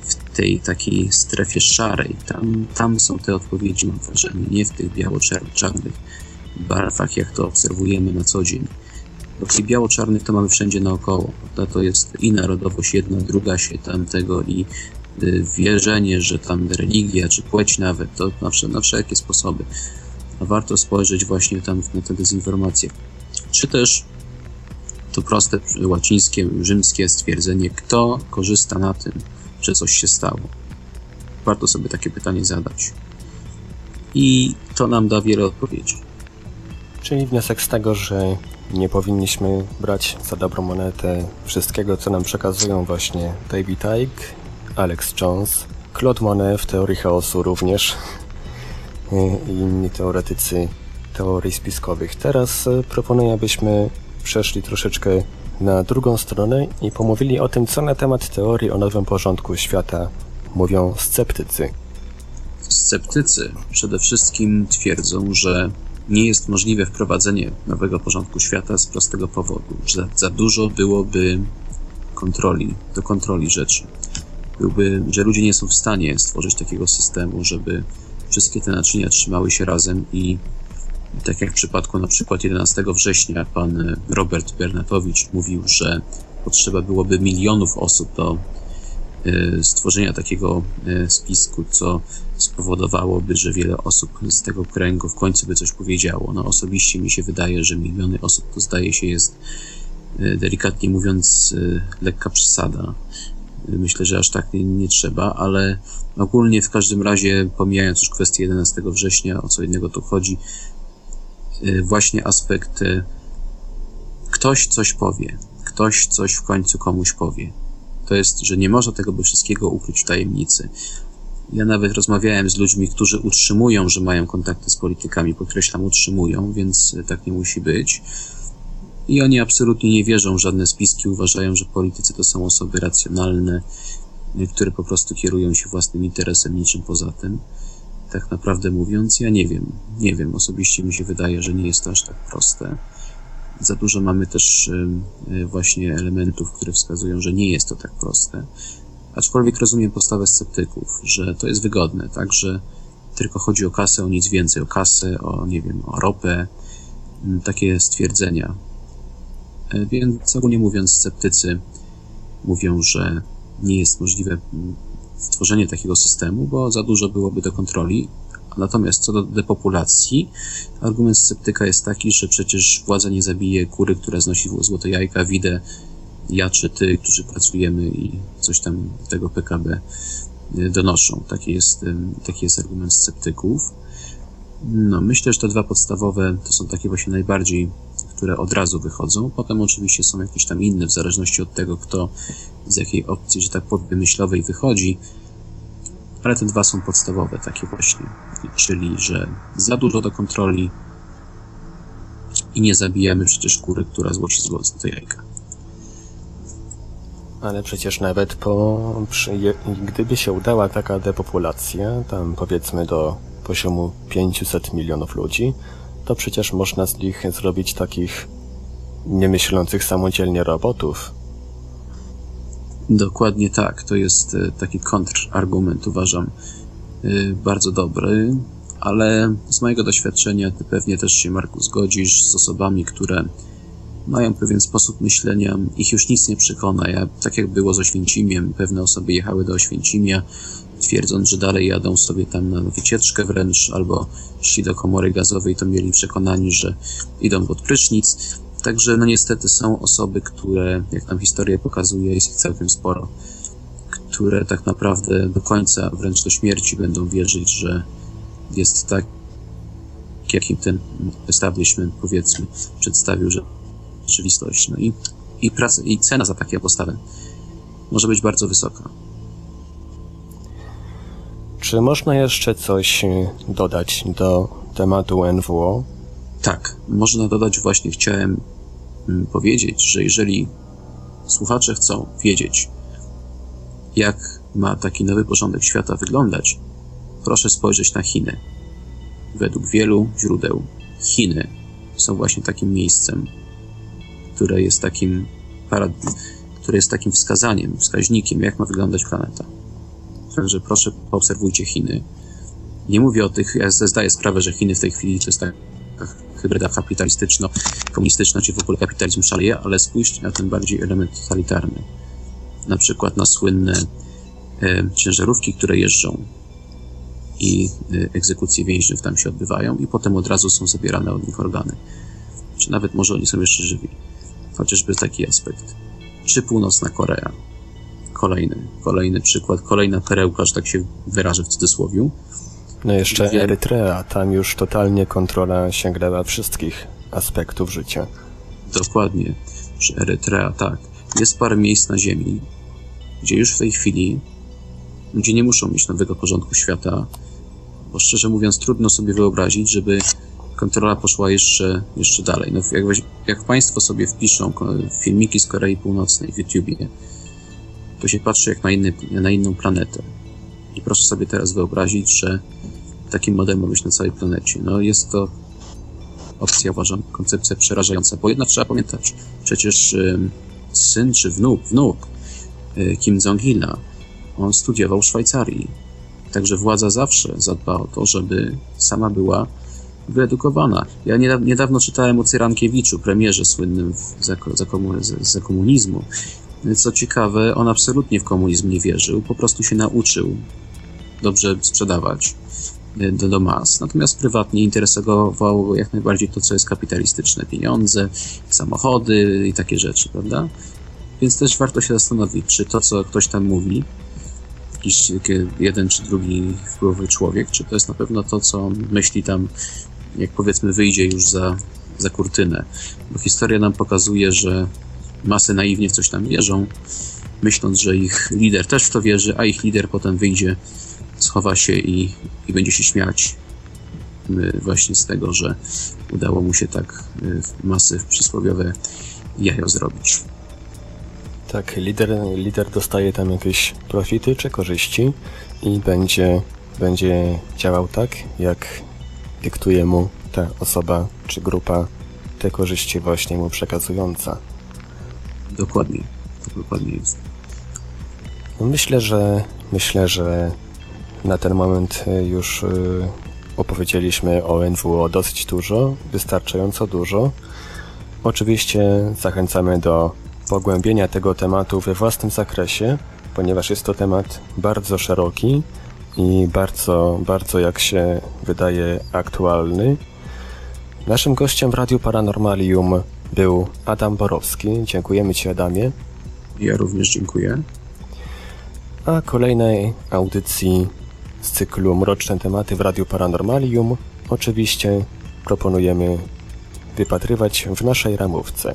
Speaker 4: w tej takiej strefie szarej, tam, tam są te odpowiedzi, mam wrażenie, nie w tych biało-czarnych barwach, jak to obserwujemy na co dzień. Bo biało-czarnych to mamy wszędzie naokoło. Prawda? To jest i narodowość jedna, druga się tamtego i y, wierzenie, że tam religia, czy płeć nawet, to na, na wszelkie sposoby. A warto spojrzeć właśnie tam na te dezinformacje. Czy też to proste łacińskie, rzymskie stwierdzenie, kto korzysta na tym, że coś się stało. Warto sobie takie pytanie zadać. I to nam da wiele odpowiedzi.
Speaker 3: Czyli wniosek z tego, że nie powinniśmy brać za dobrą monetę wszystkiego, co nam przekazują właśnie David Icke, Alex Jones, Claude Monet w teorii chaosu również i inni teoretycy teorii spiskowych. Teraz e, proponuję, abyśmy przeszli troszeczkę na drugą stronę i pomówili o tym, co na temat teorii o nowym porządku świata mówią sceptycy.
Speaker 4: Sceptycy przede wszystkim twierdzą, że nie jest możliwe wprowadzenie nowego porządku świata z prostego powodu, że za dużo byłoby kontroli, do kontroli rzeczy. Byłby, że ludzie nie są w stanie stworzyć takiego systemu, żeby wszystkie te naczynia trzymały się razem i tak jak w przypadku na przykład 11 września pan Robert Bernatowicz mówił, że potrzeba byłoby milionów osób do stworzenia takiego e, spisku, co spowodowałoby, że wiele osób z tego kręgu w końcu by coś powiedziało. No osobiście mi się wydaje, że miliony osób to zdaje się jest e, delikatnie mówiąc lekka przesada. Myślę, że aż tak nie, nie, trzeba, ale ogólnie w każdym razie, pomijając już kwestię 11 września, o co innego tu chodzi, właśnie aspekt ktoś coś powie, ktoś coś w końcu komuś powie. To jest, że nie można tego by wszystkiego ukryć w tajemnicy. Ja nawet rozmawiałem z ludźmi, którzy utrzymują, że mają kontakty z politykami, podkreślam, utrzymują, więc y, tak nie musi być. I oni absolutnie nie wierzą w żadne spiski, uważają, że politycy to są osoby racjonalne, które po prostu kierują się własnym interesem, niczym poza tym tak naprawdę mówiąc, ja nie wiem. Nie wiem, osobiście mi się wydaje, że nie jest to aż tak proste. Za dużo mamy też y, właśnie elementów, które wskazują, że nie jest to tak proste. Aczkolwiek rozumiem postawę sceptyków, że to jest wygodne, tak, że tylko chodzi o kasę, o nic więcej, o kasę, o, nie wiem, o ropę, takie stwierdzenia. E, więc ogólnie mówiąc, sceptycy mówią, że nie jest możliwe stworzenie takiego systemu, bo za dużo byłoby do kontroli. Natomiast co do depopulacji, argument sceptyka jest taki, że przecież władza nie zabije kury, która znosi złote jajka, widzę ja czy ty, którzy pracujemy i coś tam tego PKB y, donoszą. Taki jest, taki jest argument sceptyków. No, myślę, że te dwa podstawowe to są takie właśnie najbardziej, które od razu wychodzą. Potem oczywiście są jakieś tam inne, w zależności od tego, kto z jakiej opcji, że tak powiem, myślowej wychodzi. Ale te dwa są podstawowe, takie właśnie. Czyli, że za dużo do kontroli i nie zabijamy przecież kury, która złoci złote jajka.
Speaker 3: Ale przecież nawet po, przy, gdyby się udała taka depopulacja, tam powiedzmy do poziomu 500 milionów ludzi, to przecież można z nich zrobić takich niemyślących samodzielnie robotów.
Speaker 4: Dokładnie tak. To jest e, taki kontrargument, uważam, e, bardzo dobry, ale z mojego doświadczenia ty pewnie też się, Marku, zgodzisz z osobami, które mają pewien sposób myślenia, ich już nic nie przekona. Ja, tak jak było z Oświęcimiem, pewne osoby jechały do Oświęcimia, twierdząc, że dalej jadą sobie tam na wycieczkę wręcz, albo szli do komory gazowej, to mieli przekonani, że idą pod prysznic. Także, no niestety są osoby, które, jak nam historia pokazuje, jest ich całkiem sporo, które tak naprawdę do końca, wręcz do śmierci będą wierzyć, że jest tak, jakim ten establishment, powiedzmy, przedstawił, że rzeczywistość. No i, i, praca, i cena za takie postawę może być bardzo wysoka.
Speaker 3: Czy można jeszcze coś y, dodać do tematu NWO?
Speaker 4: Tak, można dodać, właśnie chciałem powiedzieć, że jeżeli słuchacze chcą wiedzieć, jak ma taki nowy porządek świata wyglądać, proszę spojrzeć na Chiny. Według wielu źródeł Chiny są właśnie takim miejscem, które jest takim parad... które jest takim wskazaniem, wskaźnikiem, jak ma wyglądać planeta. Także proszę, poobserwujcie Chiny. Nie mówię o tych, ja zdaję sprawę, że Chiny w tej chwili to jest taka hybryda kapitalistyczno-komunistyczna, czy w ogóle kapitalizm szaleje, ale spójrzcie na ten bardziej element totalitarny. Na przykład na słynne e, ciężarówki, które jeżdżą i e, egzekucje więźniów tam się odbywają i potem od razu są zabierane od nich organy. Czy nawet może oni są jeszcze żywi. Chociażby taki aspekt. Czy Północna Korea? Kolejny, kolejny przykład, kolejna perełka, że tak się wyrażę w cudzysłowie.
Speaker 3: No jeszcze Wie... Erytrea, tam już totalnie kontrola sięgnęła wszystkich aspektów życia.
Speaker 4: Dokładnie, że Erytrea, tak. Jest parę miejsc na Ziemi, gdzie już w tej chwili ludzie nie muszą mieć nowego porządku świata, bo szczerze mówiąc trudno sobie wyobrazić, żeby kontrola poszła jeszcze, jeszcze dalej. No, jak, jak Państwo sobie wpiszą filmiki z Korei Północnej w YouTubie, to się patrzy jak na, inny, na inną planetę. I proszę sobie teraz wyobrazić, że takim model ma być na całej planecie. No jest to opcja, uważam, koncepcja przerażająca, bo jednak trzeba pamiętać, przecież syn czy wnuk, wnuk y, Kim Jong-ila, on studiował w Szwajcarii. Także władza zawsze zadba o to, żeby sama była wyedukowana. Ja niedawno czytałem o Cyrankiewiczu, premierze słynnym za, za, komunizmu. Co ciekawe, on absolutnie w komunizm nie wierzył, po prostu się nauczył dobrze sprzedawać e, do, do mas. Natomiast prywatnie interesowało jak najbardziej to, co jest kapitalistyczne. Pieniądze, samochody i takie rzeczy, prawda? Więc też warto się zastanowić, czy to, co ktoś tam mówi, jakiś jeden czy drugi wpływowy człowiek, czy to jest na pewno to, co myśli tam jak powiedzmy wyjdzie już za, za kurtynę. Bo historia nam pokazuje, że masy naiwnie w coś tam wierzą, myśląc, że ich lider też w to wierzy, a ich lider potem wyjdzie, schowa się i, i będzie się śmiać właśnie z tego, że udało mu się tak y, masy przysłowiowe jajo zrobić.
Speaker 3: Tak, lider, lider dostaje tam jakieś profity czy korzyści i będzie, będzie działał tak, jak dyktuje mu ta osoba czy grupa te korzyści właśnie mu przekazująca.
Speaker 4: Dokładnie. To dokładnie jest.
Speaker 3: No myślę, że myślę, że na ten moment y, już y, opowiedzieliśmy o NWO dosyć dużo, wystarczająco dużo. Oczywiście zachęcamy do pogłębienia tego tematu we własnym zakresie, ponieważ jest to temat bardzo szeroki i bardzo, bardzo jak się wydaje aktualny. Naszym gościem w Radiu Paranormalium był Adam Borowski. Dziękujemy Ci, Adamie.
Speaker 4: Ja również dziękuję.
Speaker 3: A kolejnej audycji z cyklu Mroczne tematy w Radiu Paranormalium oczywiście proponujemy wypatrywać w naszej ramówce.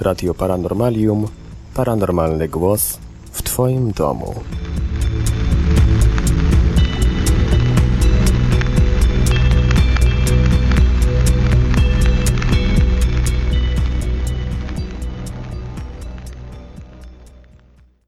Speaker 3: Radio Paranormalium, paranormalny głos w Twoim domu.